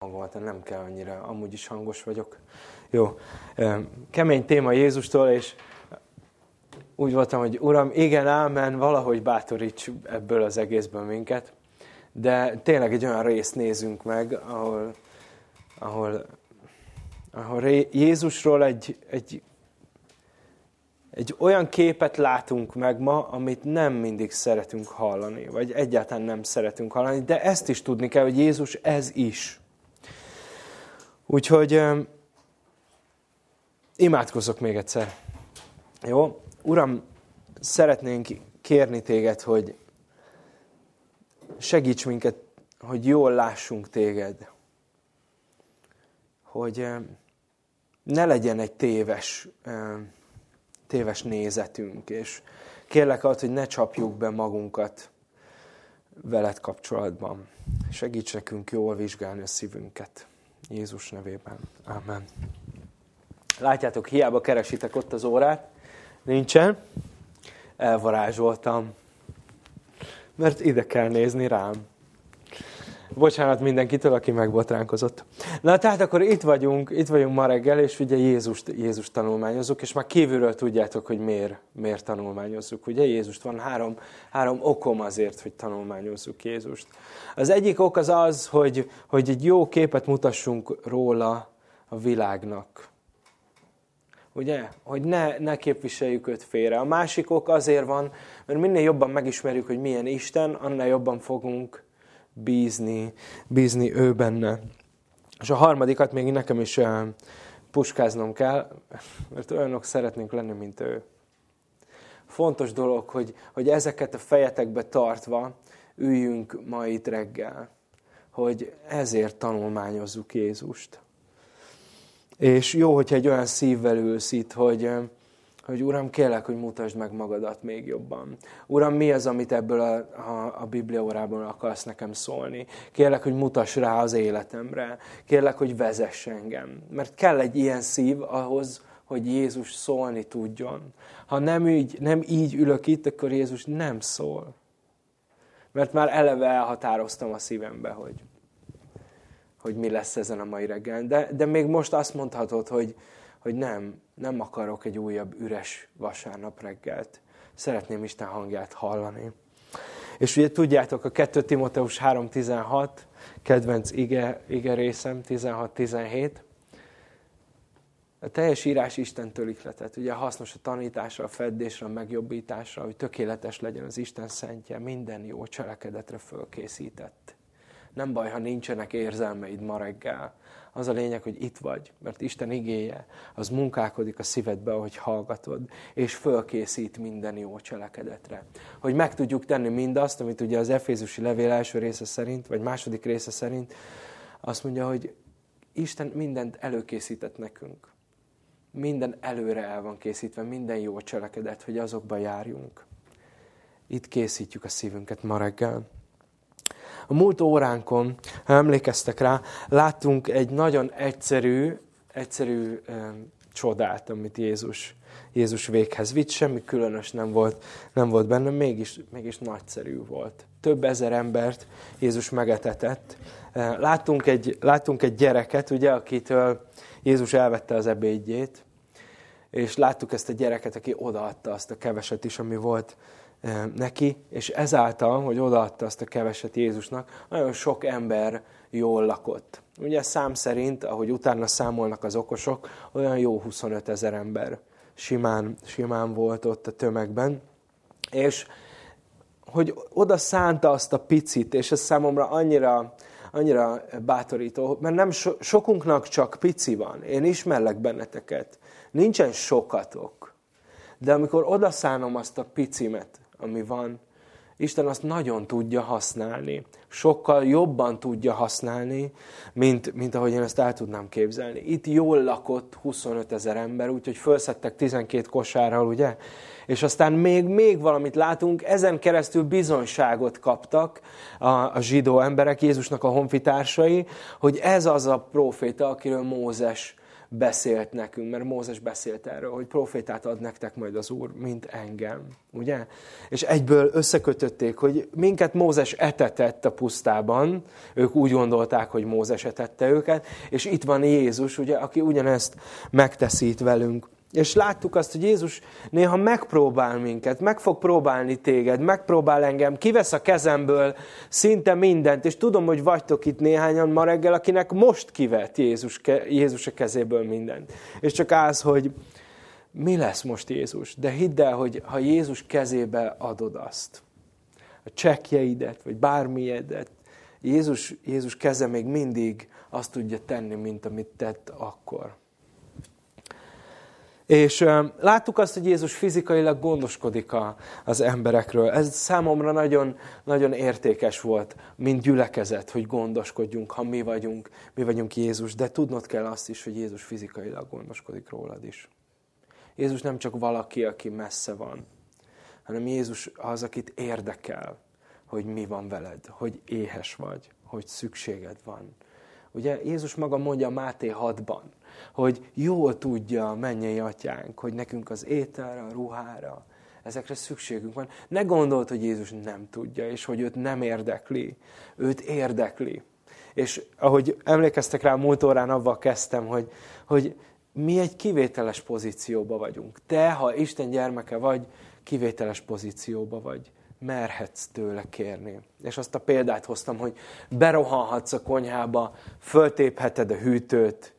hangolt, nem kell annyira, amúgy is hangos vagyok. Jó, kemény téma Jézustól, és úgy voltam, hogy Uram, igen, ámen, valahogy bátoríts ebből az egészből minket, de tényleg egy olyan részt nézünk meg, ahol, ahol, ahol Jézusról egy, egy, egy olyan képet látunk meg ma, amit nem mindig szeretünk hallani, vagy egyáltalán nem szeretünk hallani, de ezt is tudni kell, hogy Jézus ez is. Úgyhogy imádkozok még egyszer. Jó? Uram, szeretnénk kérni téged, hogy segíts minket, hogy jól lássunk téged. Hogy ne legyen egy téves, téves nézetünk, és kérlek azt, hogy ne csapjuk be magunkat veled kapcsolatban. Segíts nekünk jól vizsgálni a szívünket. Jézus nevében. Amen. Látjátok, hiába keresitek ott az órát. Nincsen. Elvarázsoltam. Mert ide kell nézni rám. Bocsánat mindenkitől, aki megbotránkozott. Na, tehát akkor itt vagyunk, itt vagyunk ma reggel, és ugye Jézust, Jézust tanulmányozzuk, és már kívülről tudjátok, hogy miért, miért tanulmányozzuk. Ugye Jézust van három, három okom azért, hogy tanulmányozzuk Jézust. Az egyik ok az az, hogy, hogy egy jó képet mutassunk róla a világnak. Ugye? Hogy ne, ne képviseljük őt félre. A másik ok azért van, mert minél jobban megismerjük, hogy milyen Isten, annál jobban fogunk bízni, bízni ő benne. És a harmadikat még nekem is puskáznom kell, mert olyanok szeretnénk lenni, mint ő. Fontos dolog, hogy, hogy ezeket a fejetekbe tartva üljünk ma itt reggel, hogy ezért tanulmányozzuk Jézust. És jó, hogyha egy olyan szívvel ülsz itt, hogy, hogy Uram, kérlek, hogy mutasd meg magadat még jobban. Uram, mi az, amit ebből a, a, a Bibliaórában akarsz nekem szólni? Kérlek, hogy mutass rá az életemre. Kérlek, hogy vezess engem. Mert kell egy ilyen szív ahhoz, hogy Jézus szólni tudjon. Ha nem így, nem így ülök itt, akkor Jézus nem szól. Mert már eleve elhatároztam a szívembe, hogy, hogy mi lesz ezen a mai reggel. De, de még most azt mondhatod, hogy, hogy nem, nem akarok egy újabb üres vasárnap reggelt. Szeretném Isten hangját hallani. És ugye tudjátok, a 2 Timoteus 3.16, kedvenc ige, ige részem, 16-17, a teljes írás Istentől ihletett. Ugye hasznos a tanításra, a feddésre, a megjobbításra, hogy tökéletes legyen az Isten szentje, minden jó cselekedetre fölkészített. Nem baj, ha nincsenek érzelmeid ma reggel. Az a lényeg, hogy itt vagy, mert Isten igéje, az munkálkodik a szívedbe, ahogy hallgatod, és fölkészít minden jó cselekedetre. Hogy meg tudjuk tenni mindazt, amit ugye az Efézusi levél első része szerint, vagy második része szerint, azt mondja, hogy Isten mindent előkészített nekünk. Minden előre el van készítve, minden jó cselekedet, hogy azokba járjunk. Itt készítjük a szívünket ma reggel. A múlt óránkon, ha emlékeztek rá, láttunk egy nagyon egyszerű, egyszerű csodát, amit Jézus, Jézus véghez vitt. Semmi különös nem volt, nem volt benne, mégis, mégis nagyszerű volt. Több ezer embert Jézus megetetett. Láttunk egy, láttunk egy gyereket, ugye, akitől Jézus elvette az ebédjét, és láttuk ezt a gyereket, aki odaadta azt a keveset is, ami volt neki, és ezáltal, hogy odaadta azt a keveset Jézusnak, nagyon sok ember jól lakott. Ugye szám szerint, ahogy utána számolnak az okosok, olyan jó 25 ezer ember simán, simán volt ott a tömegben, és hogy oda szánta azt a picit, és ez számomra annyira, annyira bátorító, mert nem so, sokunknak csak pici van. Én ismerlek benneteket. Nincsen sokatok. De amikor odaszánom azt a picimet, ami van, Isten azt nagyon tudja használni. Sokkal jobban tudja használni, mint, mint ahogy én ezt el tudnám képzelni. Itt jól lakott 25 ezer ember, úgyhogy felszettek 12 kosárral, ugye? És aztán még, még valamit látunk, ezen keresztül bizonyságot kaptak a, a zsidó emberek, Jézusnak a honfitársai, hogy ez az a proféta, akiről Mózes beszélt nekünk, mert Mózes beszélt erről, hogy profétát ad nektek majd az Úr, mint engem. Ugye? És egyből összekötötték, hogy minket Mózes etetett a pusztában, ők úgy gondolták, hogy Mózes etette őket, és itt van Jézus, ugye, aki ugyanezt megteszi itt velünk. És láttuk azt, hogy Jézus néha megpróbál minket, meg fog próbálni téged, megpróbál engem, kivesz a kezemből szinte mindent, és tudom, hogy vagytok itt néhányan ma reggel, akinek most kivett Jézus, Jézus a kezéből mindent. És csak állsz, hogy mi lesz most Jézus? De hidd el, hogy ha Jézus kezébe adod azt, a csekjeidet, vagy bármilyedet, Jézus, Jézus keze még mindig azt tudja tenni, mint amit tett akkor. És láttuk azt, hogy Jézus fizikailag gondoskodik a, az emberekről. Ez számomra nagyon, nagyon értékes volt, mint gyülekezet, hogy gondoskodjunk, ha mi vagyunk, mi vagyunk Jézus. De tudnod kell azt is, hogy Jézus fizikailag gondoskodik rólad is. Jézus nem csak valaki, aki messze van, hanem Jézus az, akit érdekel, hogy mi van veled, hogy éhes vagy, hogy szükséged van. Ugye Jézus maga mondja Máté 6-ban, hogy jól tudja a mennyei atyánk, hogy nekünk az ételre, a ruhára, ezekre szükségünk van. Ne gondold, hogy Jézus nem tudja, és hogy őt nem érdekli. Őt érdekli. És ahogy emlékeztek rá, múlt órán avval kezdtem, hogy, hogy mi egy kivételes pozícióba vagyunk. Te, ha Isten gyermeke vagy, kivételes pozícióba vagy. Merhetsz tőle kérni. És azt a példát hoztam, hogy berohanhatsz a konyhába, föltépheted a hűtőt,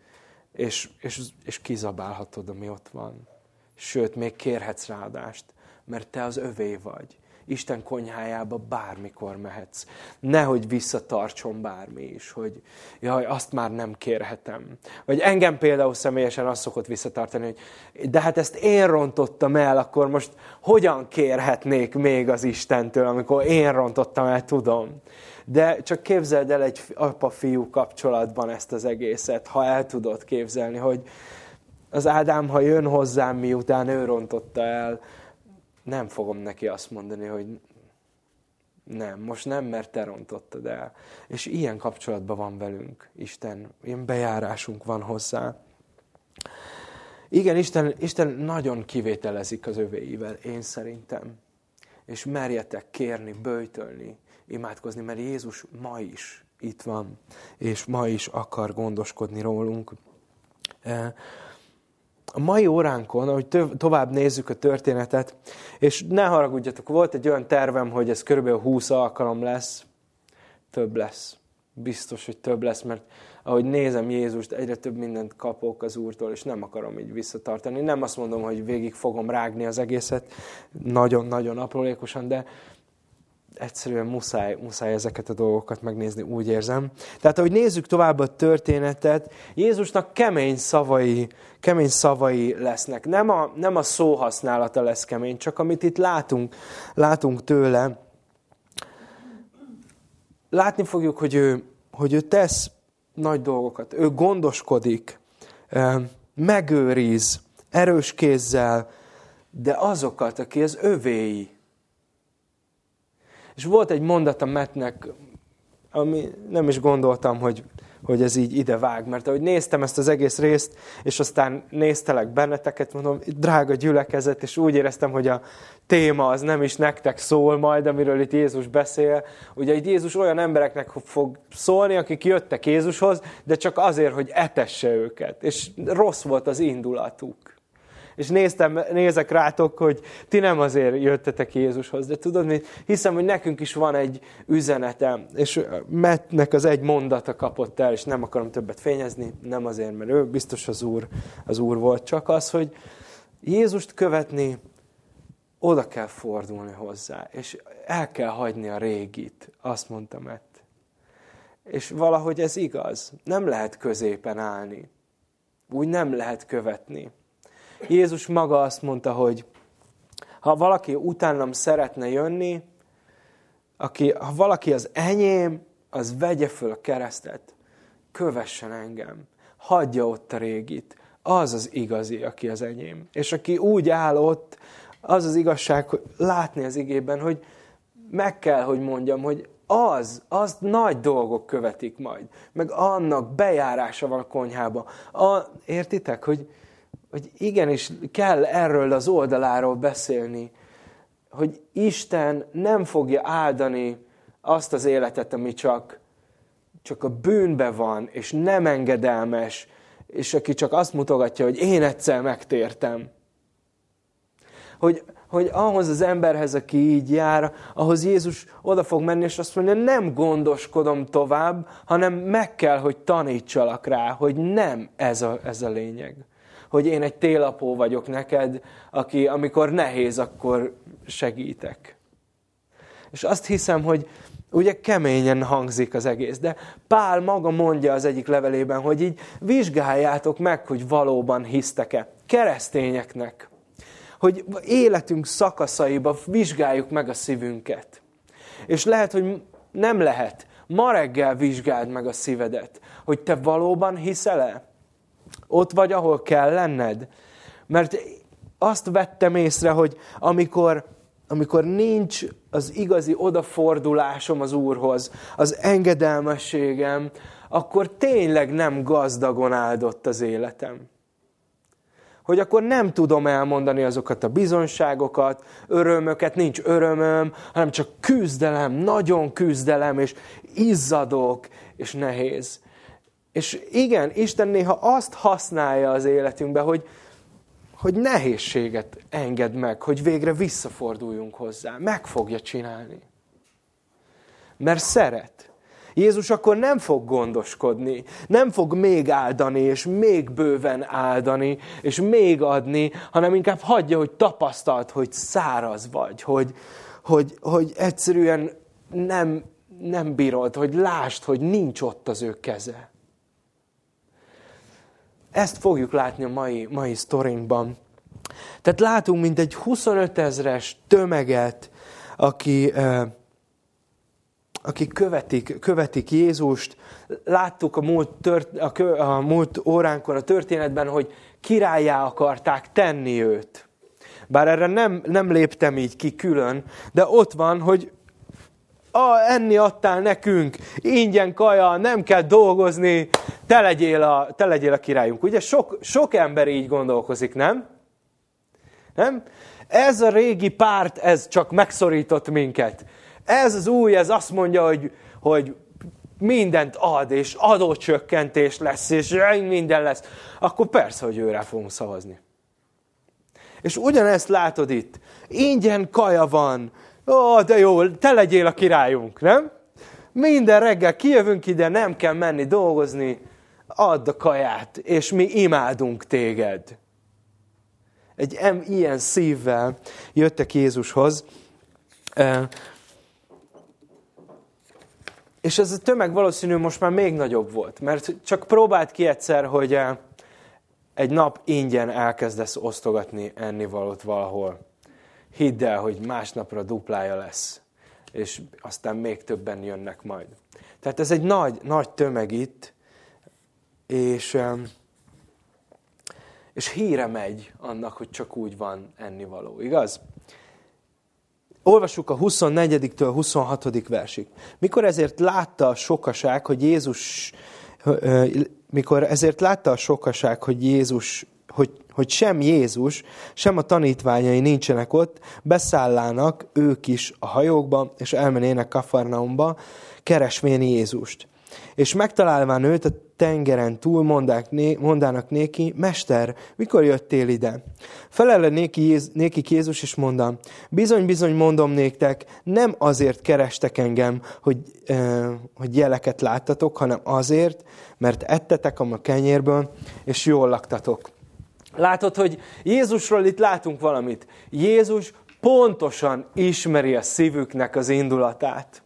és, és, és kizabálhatod, ami ott van. Sőt, még kérhetsz ráadást, mert te az övé vagy. Isten konyhájába bármikor mehetsz. Nehogy visszatartson bármi is, hogy jaj, azt már nem kérhetem. Vagy engem például személyesen azt szokott visszatartani, hogy de hát ezt én rontottam el, akkor most hogyan kérhetnék még az Istentől, amikor én rontottam el, tudom. De csak képzeld el egy apa-fiú kapcsolatban ezt az egészet, ha el tudod képzelni, hogy az Ádám, ha jön hozzám, miután ő rontotta el, nem fogom neki azt mondani, hogy nem, most nem, mert te rontottad el. És ilyen kapcsolatban van velünk Isten, ilyen bejárásunk van hozzá. Igen, Isten, Isten nagyon kivételezik az övéivel, én szerintem. És merjetek kérni, böjtölni, imádkozni, mert Jézus ma is itt van, és ma is akar gondoskodni rólunk. A mai óránkon, ahogy tovább nézzük a történetet, és ne haragudjatok, volt egy olyan tervem, hogy ez körülbelül 20 alkalom lesz, több lesz. Biztos, hogy több lesz, mert ahogy nézem Jézust, egyre több mindent kapok az Úrtól, és nem akarom így visszatartani. Nem azt mondom, hogy végig fogom rágni az egészet, nagyon-nagyon aprólékosan, de egyszerűen muszáj, muszáj ezeket a dolgokat megnézni, úgy érzem. Tehát, ahogy nézzük tovább a történetet, Jézusnak kemény szavai, kemény szavai lesznek. Nem a, nem a szó használata lesz kemény, csak amit itt látunk, látunk tőle. Látni fogjuk, hogy ő, hogy ő tesz nagy dolgokat. Ő gondoskodik, megőriz, erős kézzel, de azokat, aki az övéi, és volt egy mondata Metnek, ami nem is gondoltam, hogy, hogy ez így ide vág, mert ahogy néztem ezt az egész részt, és aztán néztelek benneteket, mondom, drága gyülekezet, és úgy éreztem, hogy a téma az nem is nektek szól majd, amiről itt Jézus beszél. Ugye itt Jézus olyan embereknek fog szólni, akik jöttek Jézushoz, de csak azért, hogy etesse őket. És rossz volt az indulatuk és néztem, nézek rátok, hogy ti nem azért jöttetek Jézushoz, de tudod mit? Hiszem, hogy nekünk is van egy üzenetem, és Mettnek az egy mondata kapott el, és nem akarom többet fényezni, nem azért, mert ő biztos az Úr, az Úr volt, csak az, hogy Jézust követni, oda kell fordulni hozzá, és el kell hagyni a régit, azt mondta Mett. És valahogy ez igaz. Nem lehet középen állni. Úgy nem lehet követni. Jézus maga azt mondta, hogy ha valaki utánam szeretne jönni, aki, ha valaki az enyém, az vegye föl a keresztet, kövessen engem, hagyja ott a régit, az az igazi, aki az enyém. És aki úgy áll ott, az az igazság, hogy látni az igében, hogy meg kell, hogy mondjam, hogy az, az nagy dolgok követik majd. Meg annak bejárása van a konyhába. A, értitek, hogy, hogy igenis kell erről az oldaláról beszélni, hogy Isten nem fogja áldani azt az életet, ami csak, csak a bűnbe van, és nem engedelmes, és aki csak azt mutogatja, hogy én egyszer megtértem. Hogy, hogy ahhoz az emberhez, aki így jár, ahhoz Jézus oda fog menni, és azt mondja, nem gondoskodom tovább, hanem meg kell, hogy tanítsalak rá, hogy nem ez a, ez a lényeg. Hogy én egy télapó vagyok neked, aki amikor nehéz, akkor segítek. És azt hiszem, hogy ugye keményen hangzik az egész, de Pál maga mondja az egyik levelében, hogy így vizsgáljátok meg, hogy valóban hisztek-e. Keresztényeknek hogy életünk szakaszaiba vizsgáljuk meg a szívünket. És lehet, hogy nem lehet. Ma reggel vizsgáld meg a szívedet, hogy te valóban hiszel-e? Ott vagy, ahol kell lenned? Mert azt vettem észre, hogy amikor, amikor nincs az igazi odafordulásom az Úrhoz, az engedelmességem, akkor tényleg nem gazdagon áldott az életem hogy akkor nem tudom elmondani azokat a bizonságokat, örömöket, nincs örömöm, hanem csak küzdelem, nagyon küzdelem, és izzadok, és nehéz. És igen, Isten néha azt használja az életünkbe, hogy, hogy nehézséget enged meg, hogy végre visszaforduljunk hozzá. Meg fogja csinálni. Mert szeret. Jézus akkor nem fog gondoskodni, nem fog még áldani, és még bőven áldani, és még adni, hanem inkább hagyja, hogy tapasztalt, hogy száraz vagy, hogy, hogy, hogy egyszerűen nem, nem bírod, hogy lásd, hogy nincs ott az ő keze. Ezt fogjuk látni a mai, mai sztorinkban. Tehát látunk, mint egy 25 ezres tömeget, aki, akik követik, követik Jézust. Láttuk a múlt, tört, a, a múlt óránkon a történetben, hogy királyá akarták tenni őt. Bár erre nem, nem léptem így ki külön, de ott van, hogy a, enni adtál nekünk, ingyen kaja, nem kell dolgozni, te legyél a, te legyél a királyunk. Ugye sok, sok ember így gondolkozik, nem? Nem? Ez a régi párt, ez csak megszorított minket. Ez az új, ez azt mondja, hogy, hogy mindent ad, és adócsökkentés lesz, és minden lesz, akkor persze, hogy őre fogunk szavazni. És ugyanezt látod itt. Ingyen kaja van. Ó, de jó, te legyél a királyunk, nem? Minden reggel kijövünk ide, nem kell menni dolgozni, add a kaját, és mi imádunk téged. Egy ilyen szívvel jöttek Jézushoz, És ez a tömeg valószínű most már még nagyobb volt, mert csak próbált ki egyszer, hogy egy nap ingyen elkezdesz osztogatni ennivalót valahol. Hidd el, hogy másnapra duplája lesz, és aztán még többen jönnek majd. Tehát ez egy nagy, nagy tömeg itt, és, és híre megy annak, hogy csak úgy van ennivaló, igaz? Olvassuk a 24-től 26. versig. Mikor ezért látta a sokaság, hogy Jézus, mikor ezért látta a sokaság, hogy Jézus, hogy, hogy sem Jézus, sem a tanítványai nincsenek ott, beszállának ők is a hajókba, és elmenének Kafarnaumba, keresvén Jézust. És megtalálván őt a tengeren túl mondák, né, mondának néki, Mester, mikor jöttél ide? Felele néki, Jéz, Jézus, és mondam, bizony, bizony mondom néktek, nem azért kerestek engem, hogy, eh, hogy jeleket láttatok, hanem azért, mert ettetek a kenyérből, és jól laktatok. Látod, hogy Jézusról itt látunk valamit. Jézus pontosan ismeri a szívüknek az indulatát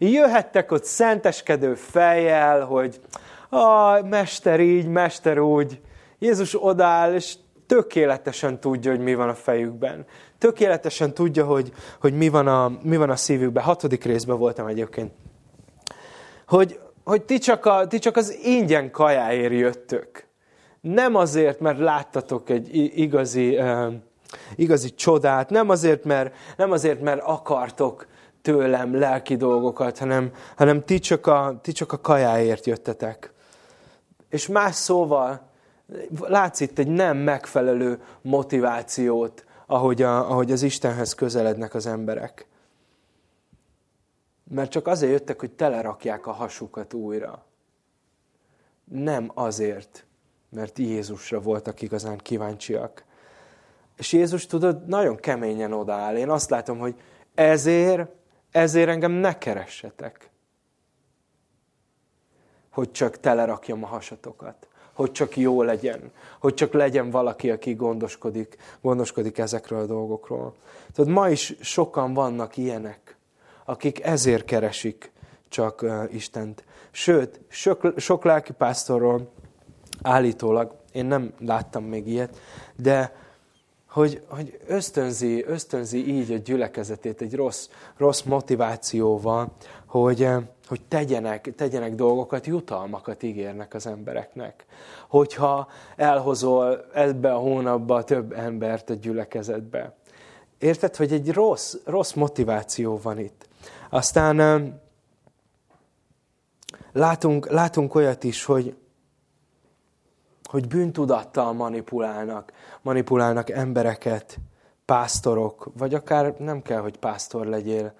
jöhettek ott szenteskedő fejjel, hogy a mester így, mester úgy. Jézus odáll, és tökéletesen tudja, hogy mi van a fejükben. Tökéletesen tudja, hogy, hogy mi, van a, mi van a szívükben. Hatodik részben voltam egyébként. Hogy, hogy ti, csak a, ti csak az ingyen kajáért jöttök. Nem azért, mert láttatok egy igazi, igazi csodát, nem azért, mert, nem azért, mert akartok tőlem lelki dolgokat, hanem, hanem ti, csak a, ti csak a kajáért jöttetek. És más szóval, látsz itt egy nem megfelelő motivációt, ahogy, a, ahogy az Istenhez közelednek az emberek. Mert csak azért jöttek, hogy telerakják a hasukat újra. Nem azért, mert Jézusra voltak igazán kíváncsiak. És Jézus, tudod, nagyon keményen odaáll. Én azt látom, hogy ezért, ezért engem ne keressetek. Hogy csak telerakjam a hasatokat. Hogy csak jó legyen. Hogy csak legyen valaki, aki gondoskodik, gondoskodik ezekről a dolgokról. Tudod, ma is sokan vannak ilyenek, akik ezért keresik csak Istent. Sőt, sok, sok lelkipásztorról állítólag, én nem láttam még ilyet, de hogy, hogy ösztönzi, ösztönzi így a gyülekezetét egy rossz, rossz motivációval, hogy, eh, hogy tegyenek, tegyenek dolgokat, jutalmakat ígérnek az embereknek. Hogyha elhozol ebbe a hónapba több embert a gyülekezetbe. Érted, hogy egy rossz, rossz motiváció van itt. Aztán eh, látunk, látunk olyat is, hogy, hogy bűntudattal manipulálnak, manipulálnak embereket, pásztorok, vagy akár nem kell, hogy pásztor legyél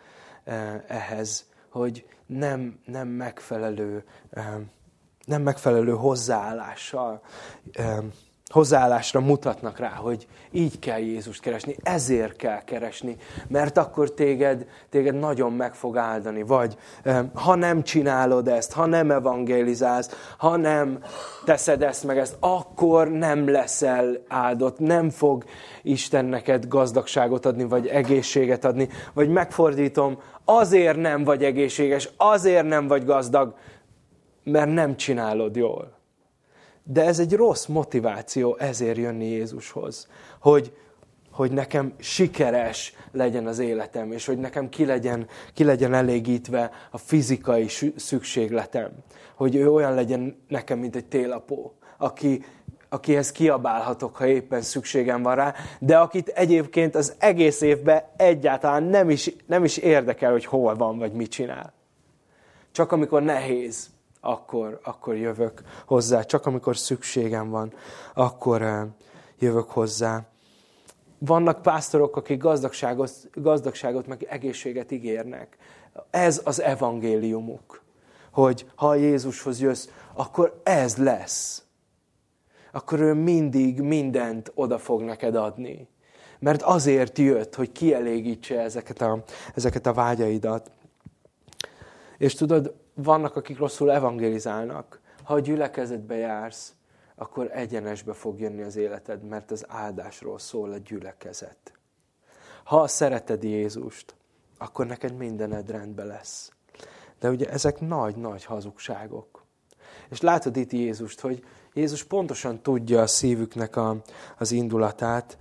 eh, ehhez, hogy nem, nem megfelelő, eh, nem megfelelő hozzáállással eh, hozzáállásra mutatnak rá, hogy így kell Jézust keresni, ezért kell keresni, mert akkor téged, téged nagyon meg fog áldani. Vagy ha nem csinálod ezt, ha nem evangélizálsz, ha nem teszed ezt meg ezt, akkor nem leszel áldott, nem fog Isten neked gazdagságot adni, vagy egészséget adni, vagy megfordítom, azért nem vagy egészséges, azért nem vagy gazdag, mert nem csinálod jól. De ez egy rossz motiváció ezért jönni Jézushoz. Hogy, hogy nekem sikeres legyen az életem, és hogy nekem ki legyen, ki legyen elégítve a fizikai szükségletem. Hogy ő olyan legyen nekem, mint egy télapó, aki, akihez kiabálhatok, ha éppen szükségem van rá, de akit egyébként az egész évben egyáltalán nem is, nem is érdekel, hogy hol van, vagy mit csinál. Csak amikor nehéz, akkor, akkor jövök hozzá. Csak amikor szükségem van, akkor uh, jövök hozzá. Vannak pásztorok, akik gazdagságot, gazdagságot meg egészséget ígérnek. Ez az evangéliumuk. Hogy ha Jézushoz jössz, akkor ez lesz. Akkor ő mindig mindent oda fog neked adni. Mert azért jött, hogy kielégítse ezeket a, ezeket a vágyaidat. És tudod, vannak, akik rosszul evangelizálnak. Ha a gyülekezetbe jársz, akkor egyenesbe fog jönni az életed, mert az áldásról szól a gyülekezet. Ha szereted Jézust, akkor neked mindened rendben lesz. De ugye ezek nagy-nagy hazugságok. És látod itt Jézust, hogy Jézus pontosan tudja a szívüknek a, az indulatát.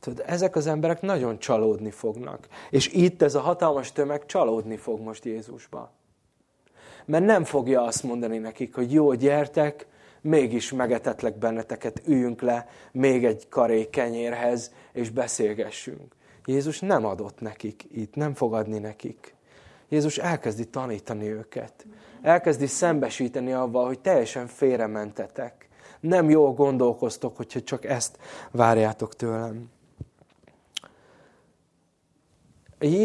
Tudod, ezek az emberek nagyon csalódni fognak. És itt ez a hatalmas tömeg csalódni fog most Jézusba mert nem fogja azt mondani nekik, hogy jó, gyertek, mégis megetetlek benneteket, üljünk le még egy karé kenyérhez, és beszélgessünk. Jézus nem adott nekik itt, nem fog adni nekik. Jézus elkezdi tanítani őket. Elkezdi szembesíteni avval, hogy teljesen félrementetek. Nem jól gondolkoztok, hogyha csak ezt várjátok tőlem.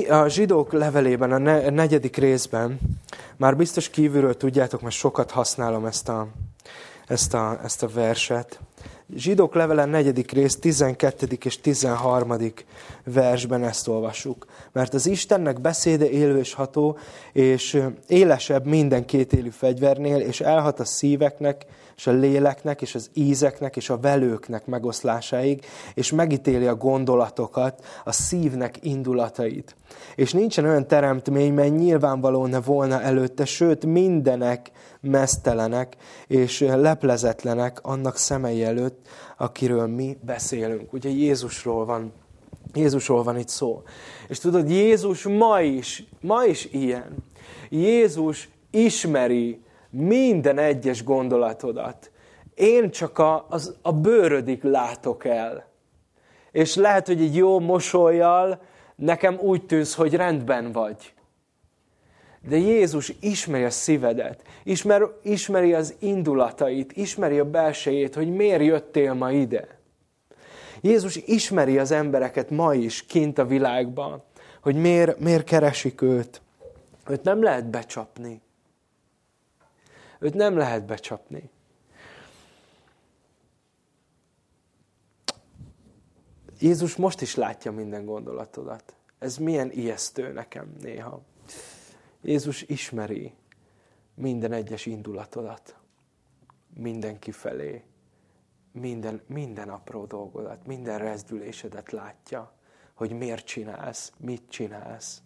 A zsidók levelében, a negyedik részben, már biztos kívülről tudjátok, mert sokat használom ezt a, ezt a, ezt a verset. Zsidók levele negyedik rész, 12. és 13. versben ezt olvasjuk. Mert az Istennek beszéde élő és ható, és élesebb minden kétélű fegyvernél, és elhat a szíveknek, és a léleknek, és az ízeknek, és a velőknek megoszlásáig, és megítéli a gondolatokat, a szívnek indulatait. És nincsen olyan teremtmény, mely nyilvánvaló ne volna előtte, sőt mindenek mesztelenek, és leplezetlenek annak szemei előtt, akiről mi beszélünk. Ugye Jézusról van Jézusról van itt szó. És tudod, Jézus ma is, ma is ilyen. Jézus ismeri minden egyes gondolatodat. Én csak a, az, a bőrödik látok el. És lehet, hogy egy jó mosolyjal nekem úgy tűz, hogy rendben vagy. De Jézus ismeri a szívedet, ismer, ismeri az indulatait, ismeri a belsejét, hogy miért jöttél ma ide. Jézus ismeri az embereket ma is kint a világban, hogy miért, miért keresik őt. Őt nem lehet becsapni. Őt nem lehet becsapni. Jézus most is látja minden gondolatodat. Ez milyen ijesztő nekem néha. Jézus ismeri minden egyes indulatodat. Mindenki felé. Minden, minden apró dolgodat, minden rezdülésedet látja, hogy miért csinálsz, mit csinálsz.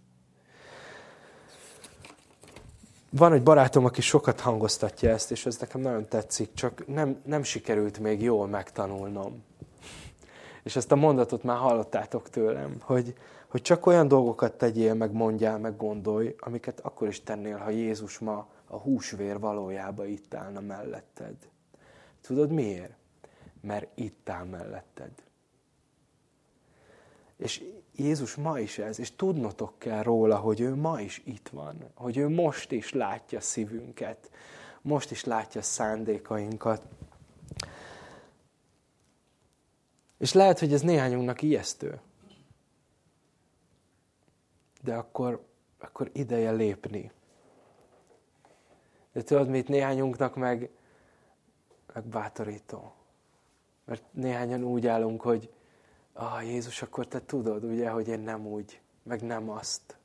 Van egy barátom, aki sokat hangoztatja ezt, és ez nekem nagyon tetszik, csak nem, nem sikerült még jól megtanulnom. És ezt a mondatot már hallottátok tőlem, hogy, hogy csak olyan dolgokat tegyél, meg mondjál, meg gondolj, amiket akkor is tennél, ha Jézus ma a húsvér valójába itt állna melletted. Tudod miért? Mert itt áll melletted. És Jézus ma is ez, és tudnotok kell róla, hogy ő ma is itt van, hogy ő most is látja szívünket, most is látja szándékainkat. És lehet, hogy ez néhányunknak ijesztő. De akkor, akkor ideje lépni. De tudod, mit néhányunknak meg, meg bátorító. Mert néhányan úgy állunk, hogy ah, Jézus, akkor te tudod, ugye, hogy én nem úgy, meg nem azt.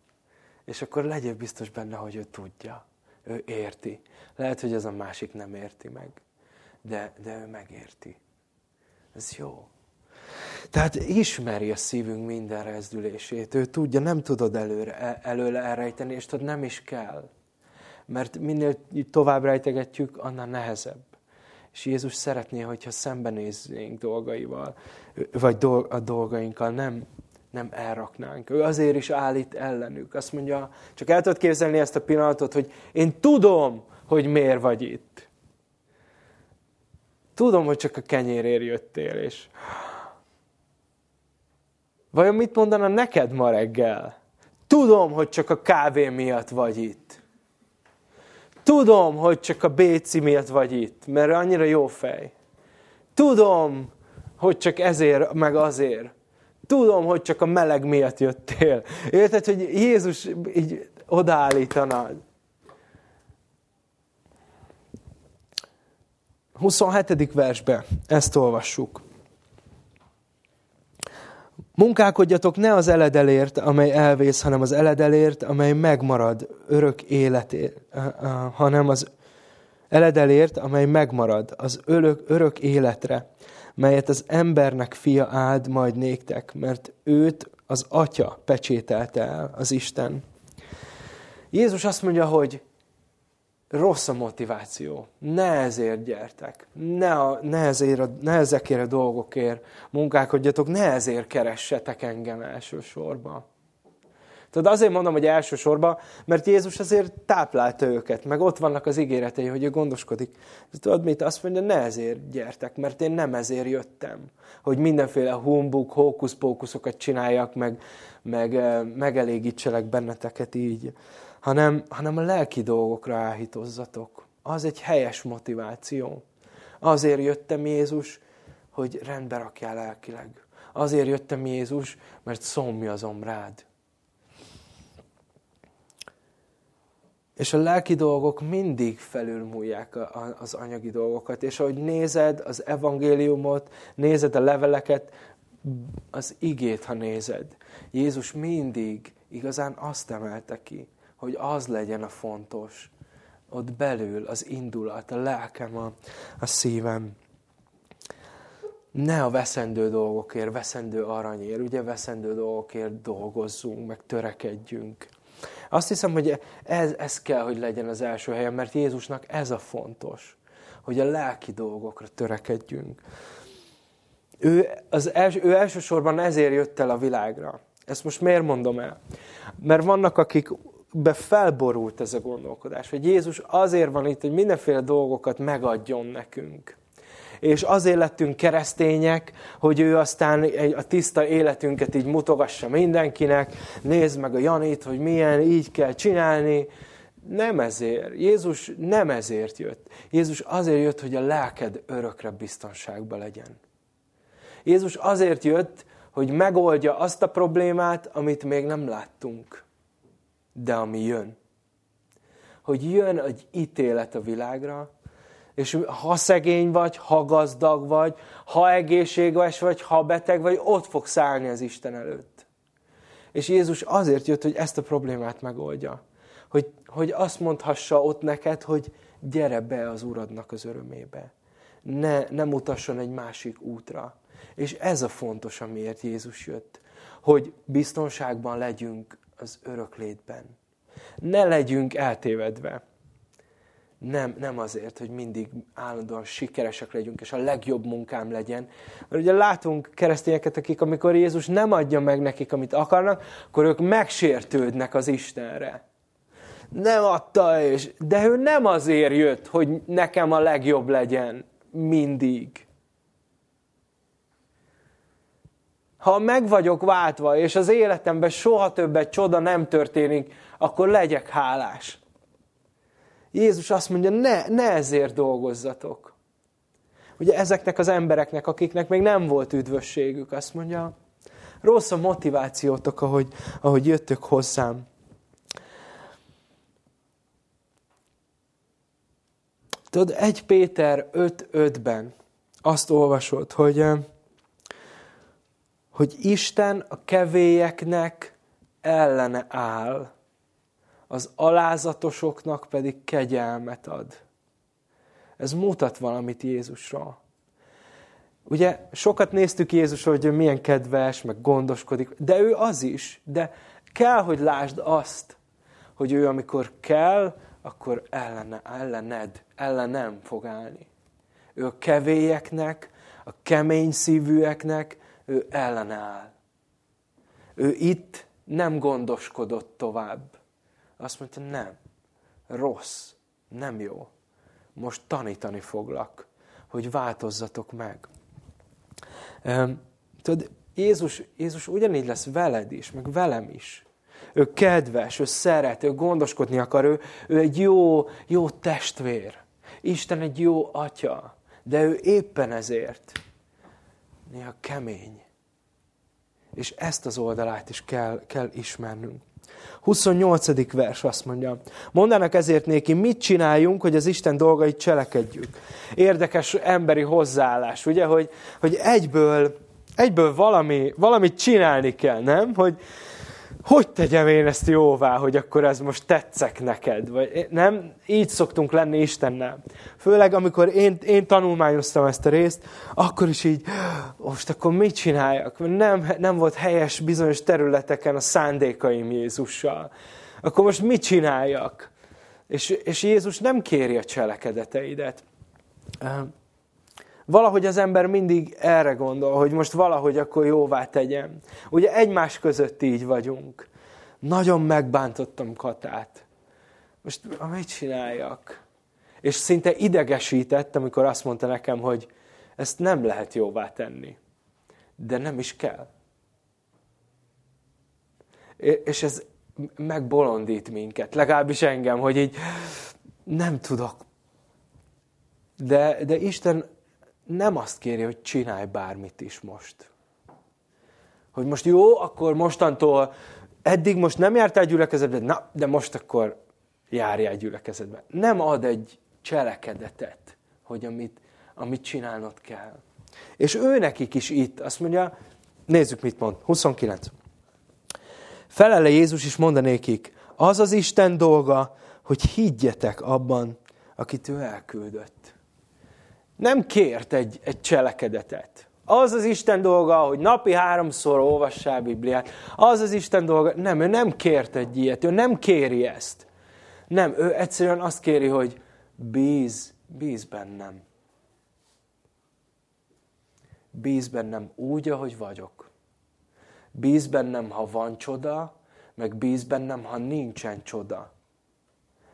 És akkor legyél biztos benne, hogy ő tudja. Ő érti. Lehet, hogy ez a másik nem érti meg. De, de ő megérti. Ez jó. Tehát ismeri a szívünk minden rezdülését. Ő tudja, nem tudod előre, e, előle elrejteni, és tudod, nem is kell. Mert minél tovább rejtegetjük, annál nehezebb. És Jézus szeretné, hogyha szembenéznénk dolgaival, vagy a dolgainkkal, nem, nem elraknánk. Ő azért is állít ellenük. Azt mondja, csak el tudod képzelni ezt a pillanatot, hogy én tudom, hogy miért vagy itt. Tudom, hogy csak a kenyérért jöttél, és Vajon mit mondana neked ma reggel? Tudom, hogy csak a kávé miatt vagy itt. Tudom, hogy csak a Béci miatt vagy itt, mert annyira jó fej. Tudom, hogy csak ezért, meg azért. Tudom, hogy csak a meleg miatt jöttél. Érted, hogy Jézus így odaállítana. 27. versbe ezt olvassuk. Munkálkodjatok ne az eledelért, amely elvész, hanem az eledelért, amely megmarad örök életért, hanem az eledelért, amely megmarad az örök, örök életre, melyet az embernek fia áld majd néktek, mert őt az atya pecsételte el, az Isten. Jézus azt mondja, hogy rossz a motiváció. Ne ezért gyertek. Ne, a, ne, ezért a, ne ezekért a dolgokért munkálkodjatok, ne ezért keressetek engem elsősorban. Tudod, azért mondom, hogy elsősorban, mert Jézus azért táplálta őket, meg ott vannak az ígéretei, hogy ő gondoskodik. Tudod mit? Azt mondja, ne ezért gyertek, mert én nem ezért jöttem. Hogy mindenféle humbug, hókusz-pókuszokat csináljak, meg, meg eh, megelégítselek benneteket így hanem, hanem a lelki dolgokra áhítozzatok. Az egy helyes motiváció. Azért jöttem Jézus, hogy rendbe rakjál lelkileg. Azért jöttem Jézus, mert szomjazom rád. És a lelki dolgok mindig felülmúlják az anyagi dolgokat. És ahogy nézed az evangéliumot, nézed a leveleket, az igét, ha nézed, Jézus mindig igazán azt emelte ki, hogy az legyen a fontos. Ott belül az indulat, a lelkem, a, a szívem. Ne a veszendő dolgokért, veszendő aranyért, ugye veszendő dolgokért dolgozzunk, meg törekedjünk. Azt hiszem, hogy ez, ez kell, hogy legyen az első helyen, mert Jézusnak ez a fontos, hogy a lelki dolgokra törekedjünk. Ő, az els, ő elsősorban ezért jött el a világra. Ezt most miért mondom el? Mert vannak, akik be felborult ez a gondolkodás, hogy Jézus azért van itt, hogy mindenféle dolgokat megadjon nekünk. És azért lettünk keresztények, hogy ő aztán a tiszta életünket így mutogassa mindenkinek, nézd meg a Janit, hogy milyen, így kell csinálni, nem ezért. Jézus nem ezért jött. Jézus azért jött, hogy a lelked örökre biztonságban legyen. Jézus azért jött, hogy megoldja azt a problémát, amit még nem láttunk, de ami jön. Hogy jön egy ítélet a világra, és ha szegény vagy, ha gazdag vagy, ha egészséges vagy, ha beteg vagy, ott fogsz állni az Isten előtt. És Jézus azért jött, hogy ezt a problémát megoldja. Hogy, hogy azt mondhassa ott neked, hogy gyere be az Uradnak az örömébe. Ne, ne mutasson egy másik útra. És ez a fontos, amiért Jézus jött. Hogy biztonságban legyünk az öröklétben. Ne legyünk eltévedve. Nem, nem azért, hogy mindig állandóan sikeresek legyünk, és a legjobb munkám legyen. Mert ugye látunk keresztényeket, akik amikor Jézus nem adja meg nekik, amit akarnak, akkor ők megsértődnek az Istenre. Nem adta, és, de ő nem azért jött, hogy nekem a legjobb legyen mindig. Ha meg vagyok váltva, és az életemben soha többet csoda nem történik, akkor legyek hálás. Jézus azt mondja, ne, ne ezért dolgozzatok. Ugye ezeknek az embereknek, akiknek még nem volt üdvösségük, azt mondja, rossz a motivációtok, ahogy, ahogy jöttök hozzám. Tudod, 1 Péter 5.5-ben azt olvasod, hogy, hogy Isten a kevélyeknek ellene áll az alázatosoknak pedig kegyelmet ad. Ez mutat valamit Jézusra. Ugye sokat néztük Jézus, hogy milyen kedves, meg gondoskodik, de ő az is, de kell, hogy lásd azt, hogy ő amikor kell, akkor ellene, ellened, ellenem fog állni. Ő a kevélyeknek, a kemény szívűeknek, ő ellene áll. Ő itt nem gondoskodott tovább. Azt mondta, nem, rossz, nem jó. Most tanítani foglak, hogy változzatok meg. Tudod, Jézus, Jézus ugyanígy lesz veled is, meg velem is. Ő kedves, ő szeret, ő gondoskodni akar, ő, ő egy jó, jó testvér. Isten egy jó atya, de ő éppen ezért néha kemény. És ezt az oldalát is kell, kell ismernünk. 28. vers azt mondja, mondanak ezért néki, mit csináljunk, hogy az Isten dolgait cselekedjük. Érdekes emberi hozzáállás, ugye, hogy, hogy egyből, egyből valami, valamit csinálni kell, nem? Hogy, hogy tegyem én ezt jóvá, hogy akkor ez most tetszek neked? Vagy nem? Így szoktunk lenni Istennel. Főleg, amikor én, én tanulmányoztam ezt a részt, akkor is így, most akkor mit csináljak? Nem, nem volt helyes bizonyos területeken a szándékaim Jézussal. Akkor most mit csináljak? És, és Jézus nem kéri a cselekedeteidet. Valahogy az ember mindig erre gondol, hogy most valahogy akkor jóvá tegyem. Ugye egymás között így vagyunk. Nagyon megbántottam Katát. Most mit csináljak? És szinte idegesített, amikor azt mondta nekem, hogy ezt nem lehet jóvá tenni. De nem is kell. És ez megbolondít minket, legalábbis engem, hogy így nem tudok. De, de Isten nem azt kéri, hogy csinálj bármit is most. Hogy most jó, akkor mostantól, eddig most nem jártál gyülekezetbe, na, de most akkor járjál gyülekezetbe. Nem ad egy cselekedetet, hogy amit, amit csinálnod kell. És ő nekik is itt, azt mondja, nézzük mit mond, 29. Felele Jézus is mondanékik, az az Isten dolga, hogy higgyetek abban, akit ő elküldött nem kért egy, egy cselekedetet. Az az Isten dolga, hogy napi háromszor olvassál Bibliát. Az az Isten dolga. Nem, ő nem kért egy ilyet. Ő nem kéri ezt. Nem, ő egyszerűen azt kéri, hogy bíz, bíz bennem. Bíz bennem úgy, ahogy vagyok. Bíz bennem, ha van csoda, meg bíz bennem, ha nincsen csoda.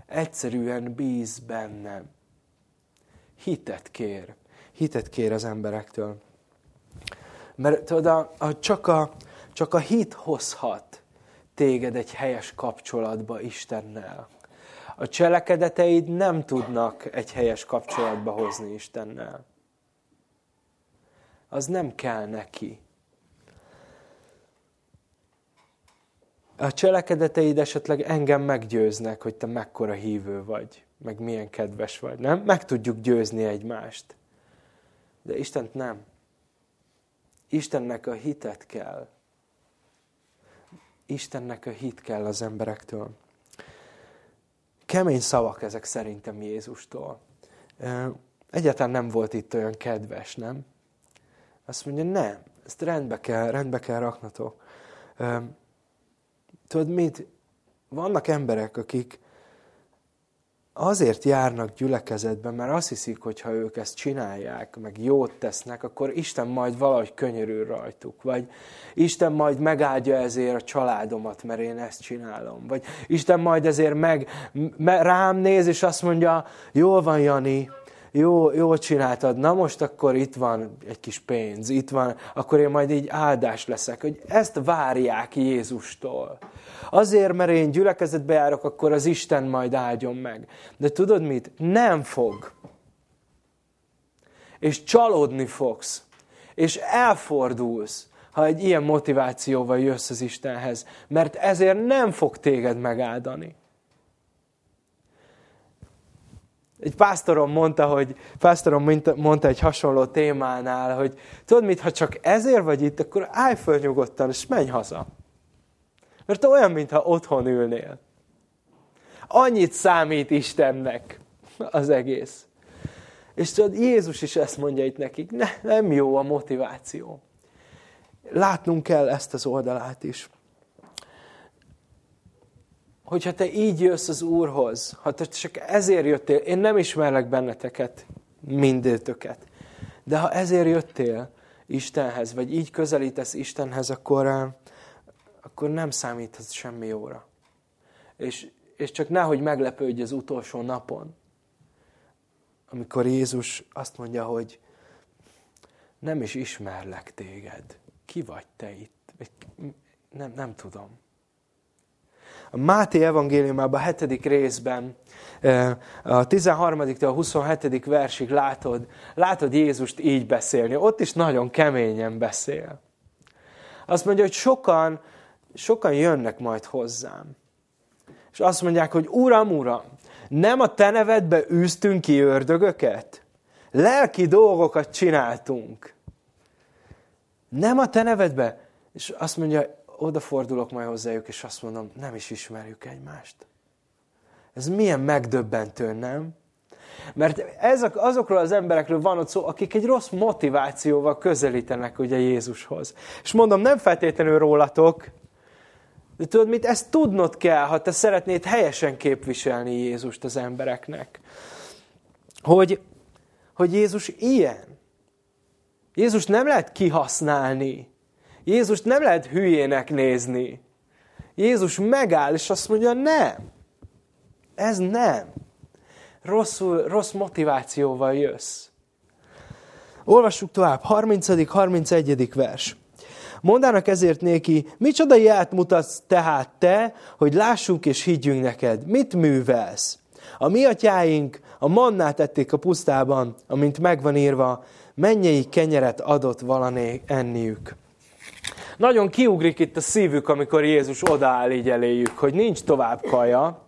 Egyszerűen bíz bennem hitet kér. Hitet kér az emberektől. Mert tudod, a, a, csak, a, csak a hit hozhat téged egy helyes kapcsolatba Istennel. a cselekedeteid nem tudnak egy helyes kapcsolatba hozni Istennel. Az nem kell neki. A cselekedeteid esetleg engem meggyőznek, hogy te mekkora hívő vagy, meg milyen kedves vagy, nem? Meg tudjuk győzni egymást. De Istent nem. Istennek a hitet kell. Istennek a hit kell az emberektől. Kemény szavak ezek szerintem Jézustól. Egyáltalán nem volt itt olyan kedves, nem? Azt mondja, nem, ezt rendbe kell, rendbe kell raknatok. Tudod mit? Vannak emberek, akik azért járnak gyülekezetben, mert azt hiszik, hogy ha ők ezt csinálják, meg jót tesznek, akkor Isten majd valahogy könyörül rajtuk. Vagy Isten majd megáldja ezért a családomat, mert én ezt csinálom. Vagy Isten majd ezért meg, me, rám néz, és azt mondja, jól van, Jani, jó, jó csináltad, na most akkor itt van egy kis pénz, itt van, akkor én majd így áldás leszek. Hogy ezt várják Jézustól. Azért, mert én gyülekezetbe járok, akkor az Isten majd áldjon meg. De tudod mit? Nem fog. És csalódni fogsz. És elfordulsz, ha egy ilyen motivációval jössz az Istenhez. Mert ezért nem fog téged megáldani. Egy pásztorom mondta, hogy pásztorom mondta egy hasonló témánál, hogy tudod mit, ha csak ezért vagy itt, akkor állj föl nyugodtan, és menj haza. Mert olyan, mintha otthon ülnél. Annyit számít Istennek az egész. És tudod, Jézus is ezt mondja itt nekik, ne, nem jó a motiváció. Látnunk kell ezt az oldalát is hogyha te így jössz az Úrhoz, ha te csak ezért jöttél, én nem ismerlek benneteket, mindőtöket, de ha ezért jöttél Istenhez, vagy így közelítesz Istenhez, akkor, eh, akkor nem számíthatsz semmi jóra. És, és csak nehogy meglepődj az utolsó napon, amikor Jézus azt mondja, hogy nem is ismerlek téged. Ki vagy te itt? Nem, nem tudom. A Máté evangéliumában a hetedik részben, a 13. a 27. versig látod, látod Jézust így beszélni. Ott is nagyon keményen beszél. Azt mondja, hogy sokan, sokan jönnek majd hozzám. És azt mondják, hogy Uram, Uram, nem a te nevedbe űztünk ki ördögöket? Lelki dolgokat csináltunk. Nem a te nevedbe? És azt mondja, odafordulok majd hozzájuk, és azt mondom, nem is ismerjük egymást. Ez milyen megdöbbentő, nem? Mert ezek, azokról az emberekről van ott szó, akik egy rossz motivációval közelítenek ugye Jézushoz. És mondom, nem feltétlenül rólatok, de tudod mit, ezt tudnod kell, ha te szeretnéd helyesen képviselni Jézust az embereknek. Hogy, hogy Jézus ilyen. Jézus nem lehet kihasználni. Jézust nem lehet hülyének nézni. Jézus megáll, és azt mondja, nem. Ez nem. Rosszul, rossz motivációval jössz. Olvassuk tovább, 30. 31. vers. Mondának ezért néki, micsoda jelt mutatsz tehát te, hogy lássuk és higgyünk neked. Mit művelsz? A mi atyáink a mannát ették a pusztában, amint megvan írva, mennyei kenyeret adott valané enniük. Nagyon kiugrik itt a szívük, amikor Jézus odaáll így eléjük, hogy nincs tovább kaja.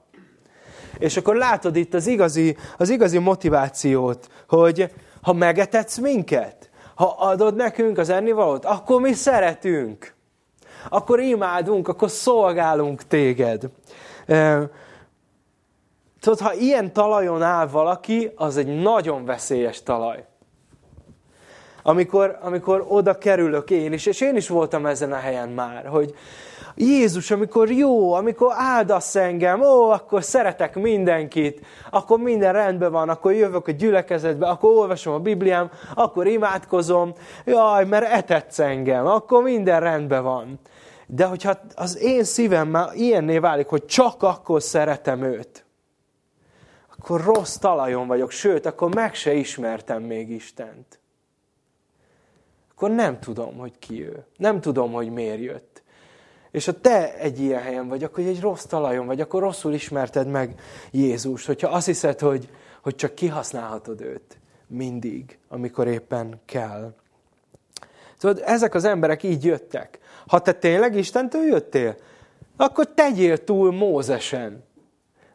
És akkor látod itt az igazi, az igazi motivációt, hogy ha megetetsz minket, ha adod nekünk az ennivalót, akkor mi szeretünk. Akkor imádunk, akkor szolgálunk téged. Tudod, ha ilyen talajon áll valaki, az egy nagyon veszélyes talaj amikor, amikor oda kerülök én is, és én is voltam ezen a helyen már, hogy Jézus, amikor jó, amikor áldasz engem, ó, akkor szeretek mindenkit, akkor minden rendben van, akkor jövök a gyülekezetbe, akkor olvasom a Bibliám, akkor imádkozom, jaj, mert etetsz engem, akkor minden rendben van. De hogyha az én szívem már ilyenné válik, hogy csak akkor szeretem őt, akkor rossz talajon vagyok, sőt, akkor meg se ismertem még Istent akkor nem tudom, hogy ki ő. Nem tudom, hogy miért jött. és ha te egy ilyen helyen vagy, akkor egy rossz talajon vagy, akkor rosszul ismerted meg Jézust, hogyha azt hiszed, hogy, hogy csak kihasználhatod őt mindig, amikor éppen kell. Szóval ezek az emberek így jöttek. Ha te tényleg Istentől jöttél, akkor tegyél túl Mózesen.